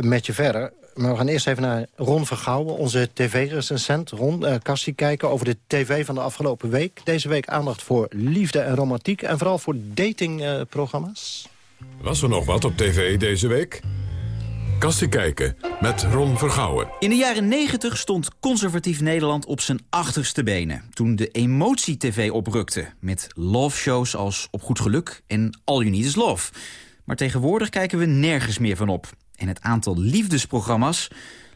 met je verder. Maar we gaan eerst even naar Ron Vergouwen, onze tv-recensent. Ron, eh kassie kijken over de tv van de afgelopen week. Deze week aandacht voor liefde en romantiek... en vooral voor datingprogramma's. Was er nog wat op tv deze week? Kassie kijken met Ron Vergouwen. In de jaren 90 stond conservatief Nederland op zijn achterste benen... toen de emotie-tv oprukte met love-shows als Op Goed Geluk en All You Need Is Love. Maar tegenwoordig kijken we nergens meer van op. En het aantal liefdesprogramma's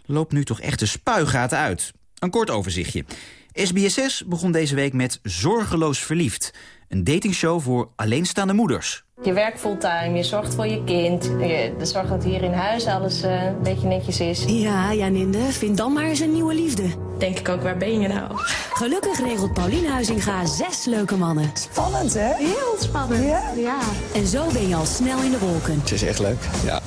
loopt nu toch echt de spuigaten uit. Een kort overzichtje. SBSS begon deze week met Zorgeloos Verliefd. Een datingshow voor alleenstaande moeders. Je werkt fulltime, je zorgt voor je kind. Je zorgt dat hier in huis alles eh, een beetje netjes is. Ja, Janinde, vind dan maar eens een nieuwe liefde. Denk ik ook, waar ben je nou? Gelukkig regelt Paulien Huizinga zes leuke mannen. Spannend, hè? Heel spannend. Ja? ja. En zo ben je al snel in de wolken. Het is echt leuk, ja.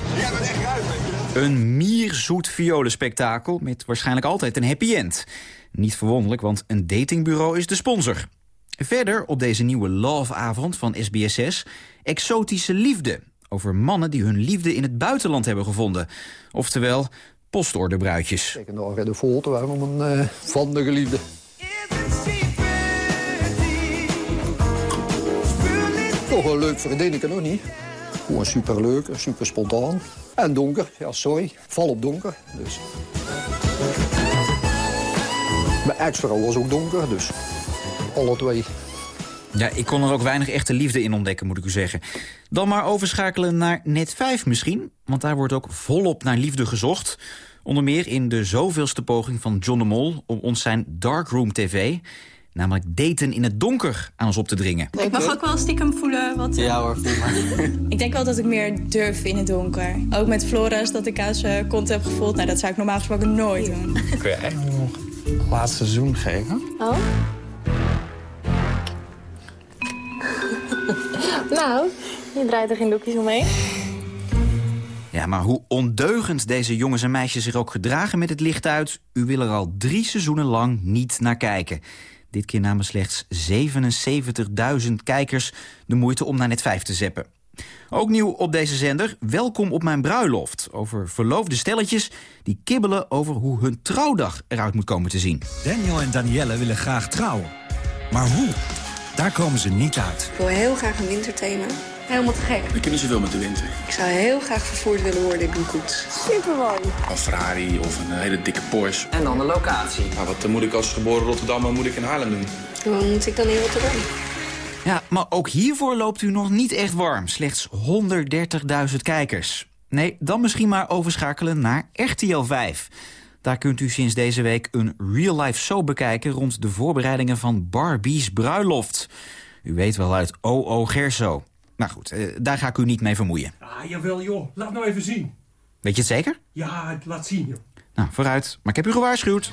Een mierzoet violenspektakel met waarschijnlijk altijd een happy end. Niet verwonderlijk, want een datingbureau is de sponsor. Verder op deze nieuwe Love-avond van SBSS... exotische liefde. Over mannen die hun liefde in het buitenland hebben gevonden. Oftewel, postorderbruidjes. Kijk, nog de foto van een uh, van de geliefde. Toch een leuk vriendinnetje nog niet. Gewoon superleuk, super spontaan. En donker, ja sorry, val op donker. Dus. Mijn ex-vrouw was ook donker, dus alle twee. Ja, ik kon er ook weinig echte liefde in ontdekken, moet ik u zeggen. Dan maar overschakelen naar Net 5 misschien. Want daar wordt ook volop naar liefde gezocht. Onder meer in de zoveelste poging van John de Mol... om ons zijn Darkroom TV, namelijk daten in het donker, aan ons op te dringen. Ik mag ook wel stiekem voelen wat... Ja hoor, voel maar. <laughs> Ik denk wel dat ik meer durf in het donker. Ook met Floris, dat ik aan zijn kont heb gevoeld. Nou, dat zou ik normaal gesproken nooit doen. <laughs> Kun je eigenlijk nog een laatste seizoen geven? Oh? <laughs> nou, je draait er geen doekjes omheen. Ja, maar hoe ondeugend deze jongens en meisjes zich ook gedragen met het licht uit... u wil er al drie seizoenen lang niet naar kijken. Dit keer namen slechts 77.000 kijkers de moeite om naar net 5 te zeppen. Ook nieuw op deze zender, Welkom op mijn bruiloft. Over verloofde stelletjes die kibbelen over hoe hun trouwdag eruit moet komen te zien. Daniel en Danielle willen graag trouwen. Maar hoe? Daar komen ze niet uit. Ik wil heel graag een winterthema. Helemaal te gek. Ik ken niet zoveel met de winter. Ik zou heel graag vervoerd willen worden in een koets. Supermooi. Een Ferrari of een hele dikke Porsche. En dan de locatie. Nou, wat moet ik als geboren Rotterdammer moet ik in Haarlem doen? Wat moet ik dan in Rotterdam? Ja, maar ook hiervoor loopt u nog niet echt warm. Slechts 130.000 kijkers. Nee, dan misschien maar overschakelen naar RTL 5. Daar kunt u sinds deze week een real-life show bekijken... rond de voorbereidingen van Barbie's bruiloft. U weet wel uit O.O. Gerso. Nou goed, eh, daar ga ik u niet mee vermoeien. Ah, jawel joh. Laat nou even zien. Weet je het zeker? Ja, laat zien joh. Nou, vooruit. Maar ik heb u gewaarschuwd.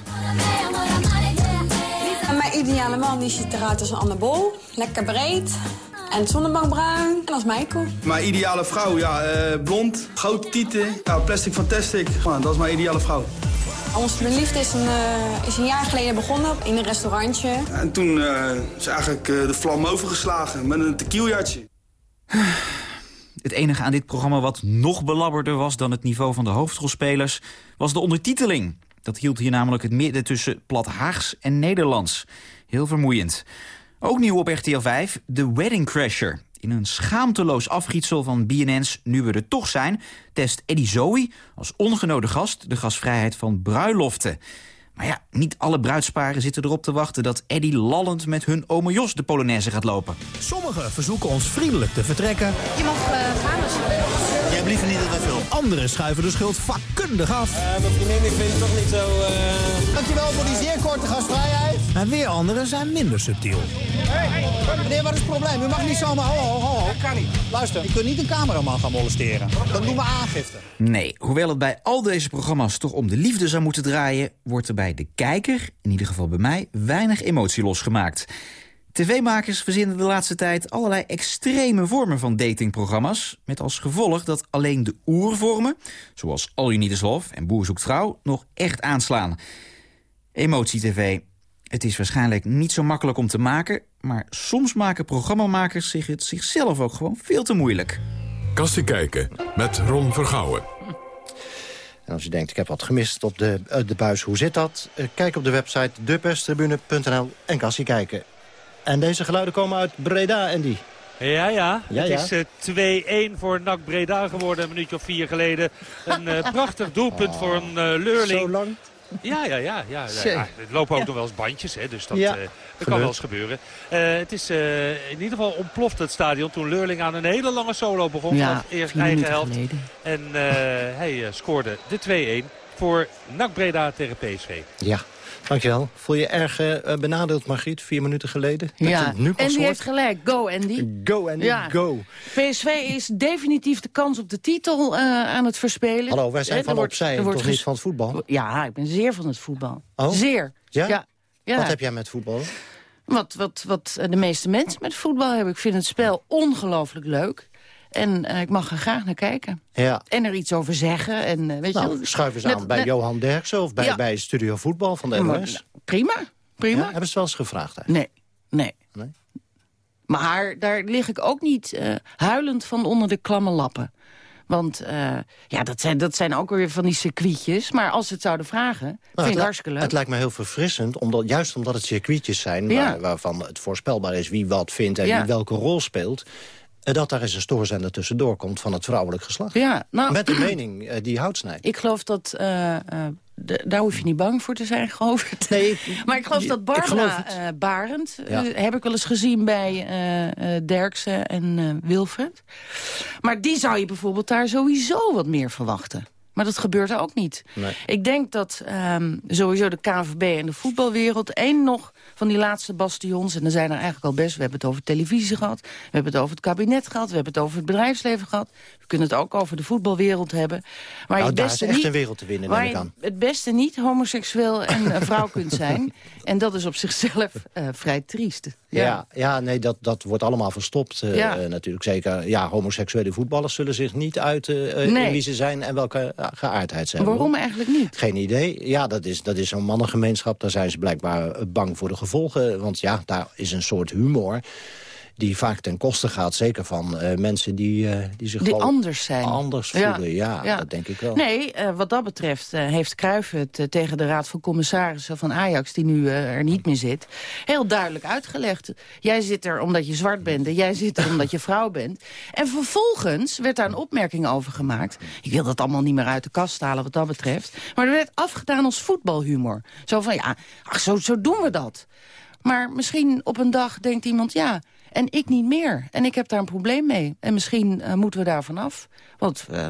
En mijn ideale man die ziet eruit als een anabool. Lekker breed. En zonnebankbruin. En als Michael. Mijn ideale vrouw, ja, eh, blond, grote tieten, ja, plastic fantastic. Man, dat is mijn ideale vrouw. Onze liefde is een, eh, is een jaar geleden begonnen in een restaurantje. En toen eh, is eigenlijk eh, de vlam overgeslagen met een tequilaatje. <sighs> Het enige aan dit programma wat nog belabberder was dan het niveau van de hoofdrolspelers... was de ondertiteling. Dat hield hier namelijk het midden tussen plat Haags en Nederlands. Heel vermoeiend. Ook nieuw op RTL 5, The Wedding Crasher. In een schaamteloos afgietsel van BNN's Nu we er toch zijn... test Eddie Zoe als ongenode gast de gasvrijheid van bruiloften. Maar ja, niet alle bruidsparen zitten erop te wachten... dat Eddie lallend met hun ome Jos de Polonaise gaat lopen. Sommigen verzoeken ons vriendelijk te vertrekken. Je mag gaan als je Jij liever niet dat wij veel. Anderen schuiven de schuld vakkundig af. mijn vriendin, ik vind het toch niet zo... Dankjewel voor die zeer korte gastvrijheid. En weer anderen zijn minder subtiel. Meneer, wat is het probleem? U mag niet zomaar... Ho, ho, ho. Dat kan niet. Luister, je kunt niet een cameraman gaan molesteren. Dan doen we aangifte. Nee, hoewel het bij al deze programma's toch om de liefde zou moeten draaien... wordt er bij de kijker, in ieder geval bij mij, weinig emotie losgemaakt. TV-makers verzinnen de laatste tijd allerlei extreme vormen van datingprogramma's... met als gevolg dat alleen de oervormen, zoals All You Need Is Love en Boer Zoekt Vrouw... nog echt aanslaan. Emotie-tv. Het is waarschijnlijk niet zo makkelijk om te maken... maar soms maken programmamakers zich het zichzelf ook gewoon veel te moeilijk. Kassie kijken met Ron Vergouwen. En als u denkt, ik heb wat gemist op de, uh, de buis, hoe zit dat? Uh, kijk op de website deperstribune.nl en kassie kijken. En deze geluiden komen uit Breda, Andy. Ja, ja. ja het ja. is uh, 2-1 voor NAC Breda geworden, een minuutje of vier geleden. Een uh, <laughs> prachtig doelpunt oh, voor een uh, leurling. Zo lang? Ja, ja, ja. ja, ja, ja. Er lopen ook ja. nog wel eens bandjes, hè, dus dat, ja, dat kan wel eens gebeuren. het is in ieder geval ontploft het stadion toen Leurling aan een hele lange solo begon. Ja, eerst eigen helft. Geleden. En hij scoorde de 2-1 voor NAC Breda tegen PSV. Ja. Dankjewel. Voel je erg uh, benadeeld, Margriet, vier minuten geleden? Ja, nu en die heeft gelijk. Go, Andy. Go, Andy, ja. go. PSV is definitief de kans op de titel uh, aan het verspelen. Hallo, wij zijn van opzij, toch niet van het voetbal? Ja, ik ben zeer van het voetbal. Oh? Zeer. Ja? ja? ja. Wat heb jij met voetbal? Wat, wat, wat de meeste mensen met voetbal hebben. Ik vind het spel ongelooflijk leuk. En uh, ik mag er graag naar kijken. Ja. En er iets over zeggen. En, uh, weet nou, je, schuif eens aan bij net... Johan Derksen of bij, ja. bij Studio Voetbal van de NOS. Prima, prima. Ja, hebben ze wel eens gevraagd? Hè? Nee, nee, nee. Maar daar lig ik ook niet uh, huilend van onder de klamme lappen. Want uh, ja, dat zijn, dat zijn ook weer van die circuitjes. Maar als ze het zouden vragen, nou, vind ik het hartstikke leuk. Het lijkt me heel verfrissend, omdat, juist omdat het circuitjes zijn... Ja. Waar, waarvan het voorspelbaar is wie wat vindt en ja. wie welke rol speelt dat daar eens een stoorzender tussendoor komt van het vrouwelijk geslacht. Ja, nou, Met de mening uh, die hout snijdt. Ik geloof dat... Uh, uh, de, daar hoef je niet bang voor te zijn, geloof ik. Nee, <laughs> maar ik geloof je, dat Barbara Barend... Ja. heb ik wel eens gezien bij Derksen en Wilfred. Maar die zou je bijvoorbeeld daar sowieso wat meer verwachten. Maar dat gebeurt er ook niet. Nee. Ik denk dat um, sowieso de KNVB en de voetbalwereld... één nog van die laatste bastions, en er zijn er eigenlijk al best... we hebben het over televisie gehad, we hebben het over het kabinet gehad... we hebben het over het bedrijfsleven gehad. We kunnen het ook over de voetbalwereld hebben. Maar nou, je daar beste is echt niet, een wereld te winnen, neem ik aan. het beste niet homoseksueel en vrouw kunt <laughs> zijn. En dat is op zichzelf uh, vrij triest. Ja, ja, ja, nee, dat, dat wordt allemaal verstopt uh, ja. uh, natuurlijk. Zeker, ja, homoseksuele voetballers zullen zich niet uiten nee. in wie ze zijn... en welke geaardheid hebben. Waarom eigenlijk niet? Geen idee. Ja, dat is, dat is zo'n mannengemeenschap. Daar zijn ze blijkbaar bang voor de gevolgen. Want ja, daar is een soort humor die vaak ten koste gaat. Zeker van uh, mensen die, uh, die zich die anders zijn. anders voelen. Ja, dat denk ik wel. Nee, uh, wat dat betreft heeft Cruijff het tegen de Raad van Commissarissen van Ajax... die nu er niet meer zit, heel duidelijk uitgelegd. Jij zit er omdat je zwart bent en jij zit er omdat je vrouw bent. En vervolgens werd daar een opmerking over gemaakt. Ik wil dat allemaal niet meer uit de kast halen wat dat betreft. Maar er werd afgedaan als voetbalhumor. Zo van, ja, ach, zo, zo doen we dat. Maar misschien op een dag denkt iemand, ja... En ik niet meer. En ik heb daar een probleem mee. En misschien uh, moeten we daar vanaf. Want uh,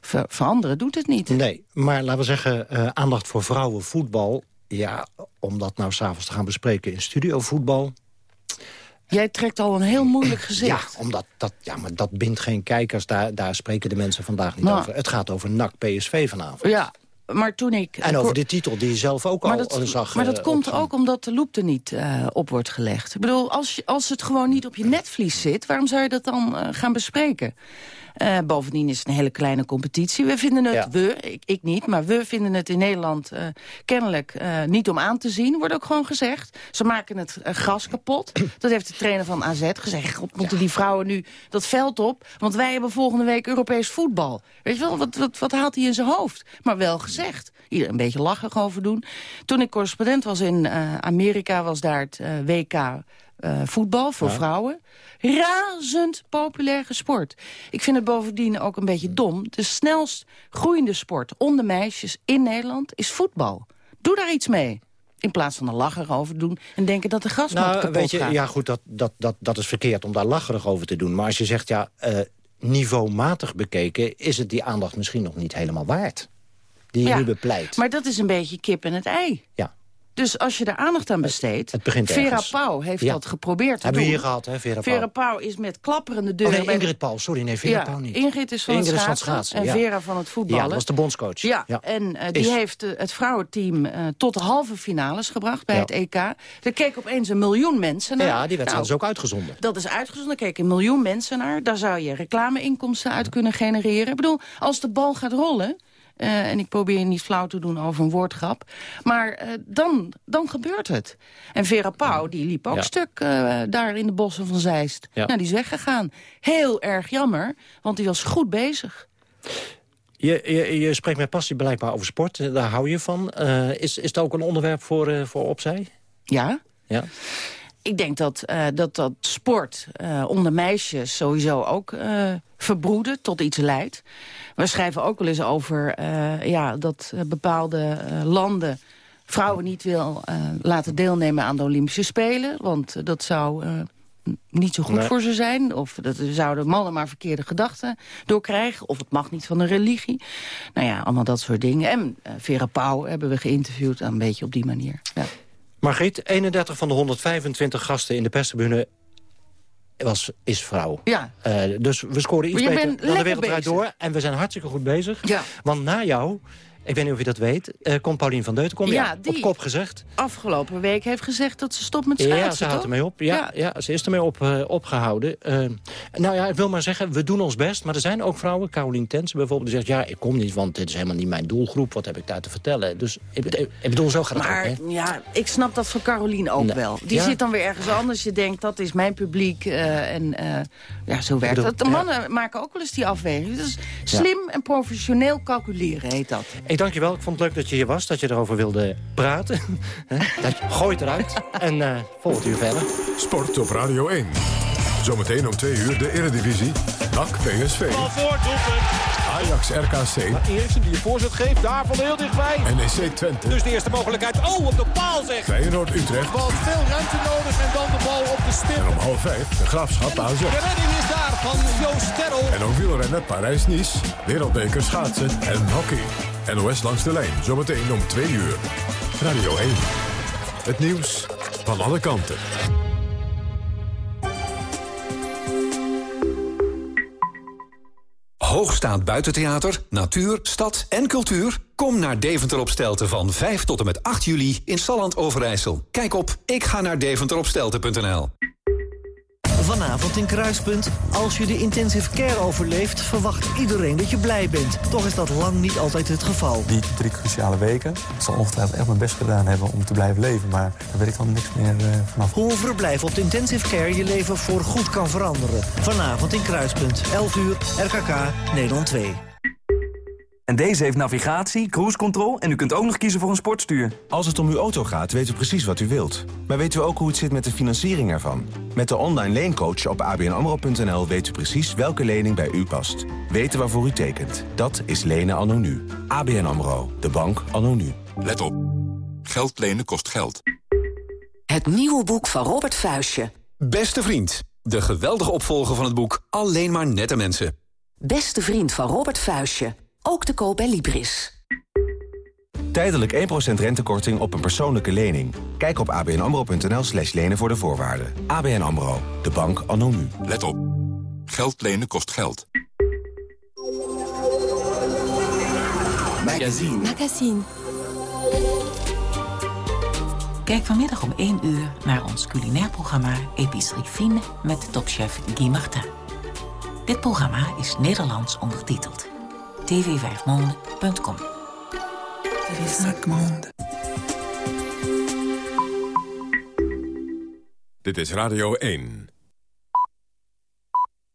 ver, veranderen doet het niet. Nee, maar laten we zeggen, uh, aandacht voor vrouwenvoetbal. Ja, om dat nou s'avonds te gaan bespreken in studiovoetbal. Jij trekt al een heel moeilijk gezicht. Ja, omdat dat, ja maar dat bindt geen kijkers. Daar, daar spreken de mensen vandaag niet Nou. over. Het gaat over NAC PSV vanavond. Ja, maar toen ik... En over de titel die je zelf ook maar al dat, zag Maar dat eh, komt opgaan. ook omdat de loop er niet eh, op wordt gelegd. Ik bedoel, als, je, als het gewoon niet op je netvlies zit... waarom zou je dat dan eh, gaan bespreken? Eh, bovendien is het een hele kleine competitie. We vinden het, Ja. we, ik, ik niet, maar we vinden het in Nederland eh, kennelijk eh, niet om aan te zien. Wordt ook gewoon gezegd. Ze maken het gras kapot. <clears throat> Dat heeft de trainer van AZ gezegd. God, moeten die vrouwen nu dat veld op? Want wij hebben volgende week Europees voetbal. Weet je wel, wat, wat, wat haalt hij in zijn hoofd? Maar wel gezegd. Iedereen een beetje lachig over doen. Toen ik correspondent was in Amerika, was daar het WK eh, voetbal voor Ja. vrouwen. Razend populair gesport. Ik vind het bovendien ook een beetje dom. De snelst groeiende sport onder meisjes in Nederland is voetbal. Doe daar iets mee. In plaats van er lachen over doen en denken dat de grasmat Nou, kapot weet je, gaat. ja goed, dat, dat, dat, dat is verkeerd om daar lacherig over te doen. Maar als je zegt, ja, eh, niveaumatig bekeken... is het die aandacht misschien nog niet helemaal waard. Die je Ja, nu bepleit. Maar dat is een beetje kip en het ei. Ja. Dus als je er aandacht aan besteedt... het begint Vera ergens. Pauw heeft Ja. dat geprobeerd te Hebben we doen. hier gehad, hè, Vera Pauw? Vera Pauw is met klapperende Oh, deuren... nee, bij- Ingrid Paul, sorry, nee, Vera ja, Pauw niet. Ingrid is van Ingrid het schaatsen, en ja. Vera van het voetballen. Ja, dat was de bondscoach. Ja, en eh, die Is. heeft eh, het vrouwenteam eh, tot de halve finales gebracht bij het EK. Er keken opeens een miljoen mensen naar. Ja, die wedstrijd Nou, is ook uitgezonden. Dat is uitgezonden, daar keken een miljoen mensen naar. Daar zou je reclameinkomsten uit kunnen genereren. Ik bedoel, als de bal gaat rollen... eh, en ik probeer niet flauw te doen over een woordgrap. Maar eh, dan, dan gebeurt het. En Vera Pauw, die liep ook Ja. stuk eh, daar in de bossen van Zeist. Ja. Nou, die is weggegaan. Heel erg jammer, want die was goed bezig. Je, je, je spreekt met passie blijkbaar over sport, daar hou je van. Is, is het ook een onderwerp voor, voor opzij? Ja, Ja. Ik denk dat eh, dat, dat sport eh, onder meisjes sowieso ook eh, verbroeden tot iets leidt. We schrijven ook wel eens over ja, dat bepaalde landen vrouwen niet wil laten deelnemen aan de Olympische Spelen. Want dat zou niet zo goed Nee. voor ze zijn. Of dat zouden mannen maar verkeerde gedachten doorkrijgen. Of het mag niet van een religie. Nou ja, allemaal dat soort dingen. En Vera Pauw hebben we geïnterviewd een beetje op die manier. Ja. Margriet, 31 van de 125 gasten in de perstribune was, is vrouw. Ja. Eh, dus we scoren iets beter dan de wereld draait door. En we zijn hartstikke goed bezig. Ja. Want na jou, ik weet niet of je dat weet, eh, komt Paulien van Deutenkom. Ja, op kop gezegd. afgelopen week heeft gezegd dat ze stopt met schaatsen, Ja, ze houdt ermee op. Ja, ja. ze is ermee op, eh, opgehouden. Eh, nou ja, ik wil maar zeggen, we doen ons best. Maar er zijn ook vrouwen, Caroline Tensen bijvoorbeeld... die zegt, ja, ik kom niet, want dit is helemaal niet mijn doelgroep. Wat heb ik daar te vertellen? Dus ik, bedoel, zo gaat het Maar ook, hè? ja, ik snap dat voor Carolien ook wel. Die Ja? zit dan weer ergens anders. Je denkt, dat is mijn publiek. en ja, zo werkt bedoel, het. De mannen maken ook wel eens die afweging. Dus slim en professioneel calculeren heet dat. Ik dank je wel. Ik vond het leuk dat je hier was, dat je erover wilde praten. <laughs> Hè? dat je, gooi het eruit. En eh volgend uur verder. Sport op Radio 1. Zometeen om 2 uur de Eredivisie. NAC PSV. voor. Ajax RKC. Eriksen die je voorzet geeft, daar van heel dichtbij. NEC Twente. Dus de eerste mogelijkheid. Oh, op de paal zeg. Feyenoord Utrecht. Want veel ruimte nodig en dan de bal op de stip. En om half vijf de Graafschap AZ. De redding is daar van Joost Terrel. En ook wielrennen Parijs-Nice. Wereldbeker schaatsen en hockey. NOS langs de lijn. Zometeen om 2 uur. Radio 1. Het nieuws van alle kanten. Hoogstaand buitentheater, natuur, stad en cultuur? Kom naar Deventer op Stelten van 5 tot en met 8 juli in Salland Overijssel. Kijk op ik ga naar deventeropstelten.nl. Vanavond in Kruispunt. Als je de intensive care overleeft, verwacht iedereen dat je blij bent. Toch is dat lang niet altijd het geval. Die drie cruciale weken. Ik zal ongetwijfeld echt mijn best gedaan hebben om te blijven leven. Maar daar weet ik dan niks meer eh, vanaf. Hoe een verblijf op de intensive care je leven voor goed kan veranderen. Vanavond in Kruispunt. 11 uur, RKK, Nederland 2. En deze heeft navigatie, cruise control en u kunt ook nog kiezen voor een sportstuur. Als het om uw auto gaat, weten we precies wat u wilt. Maar weten we ook hoe het zit met de financiering ervan? Met de online leencoach op abnamro.nl weet u precies welke lening bij u past. Weten waarvoor u tekent. Dat is lenen anno nu. ABN AMRO. De bank anno nu. Let op. Geld lenen kost geld. Het nieuwe boek van Robert Vuistje. Beste vriend, de geweldige opvolger van het boek Alleen maar nette mensen. Beste vriend van Robert Vuistje. Ook te koop bij Libris. Tijdelijk 1% rentekorting op een persoonlijke lening. Kijk op abnamro.nl slash lenen voor de voorwaarden. ABN AMRO, de bank anno nu. Let op. Geld lenen kost geld. Magazine. Magazine. Kijk vanmiddag om 1 uur naar ons culinair programma Epicerie Fine met topchef Guy Martin. Dit programma is Nederlands ondertiteld. tv5monde.com Dit is Radio 1.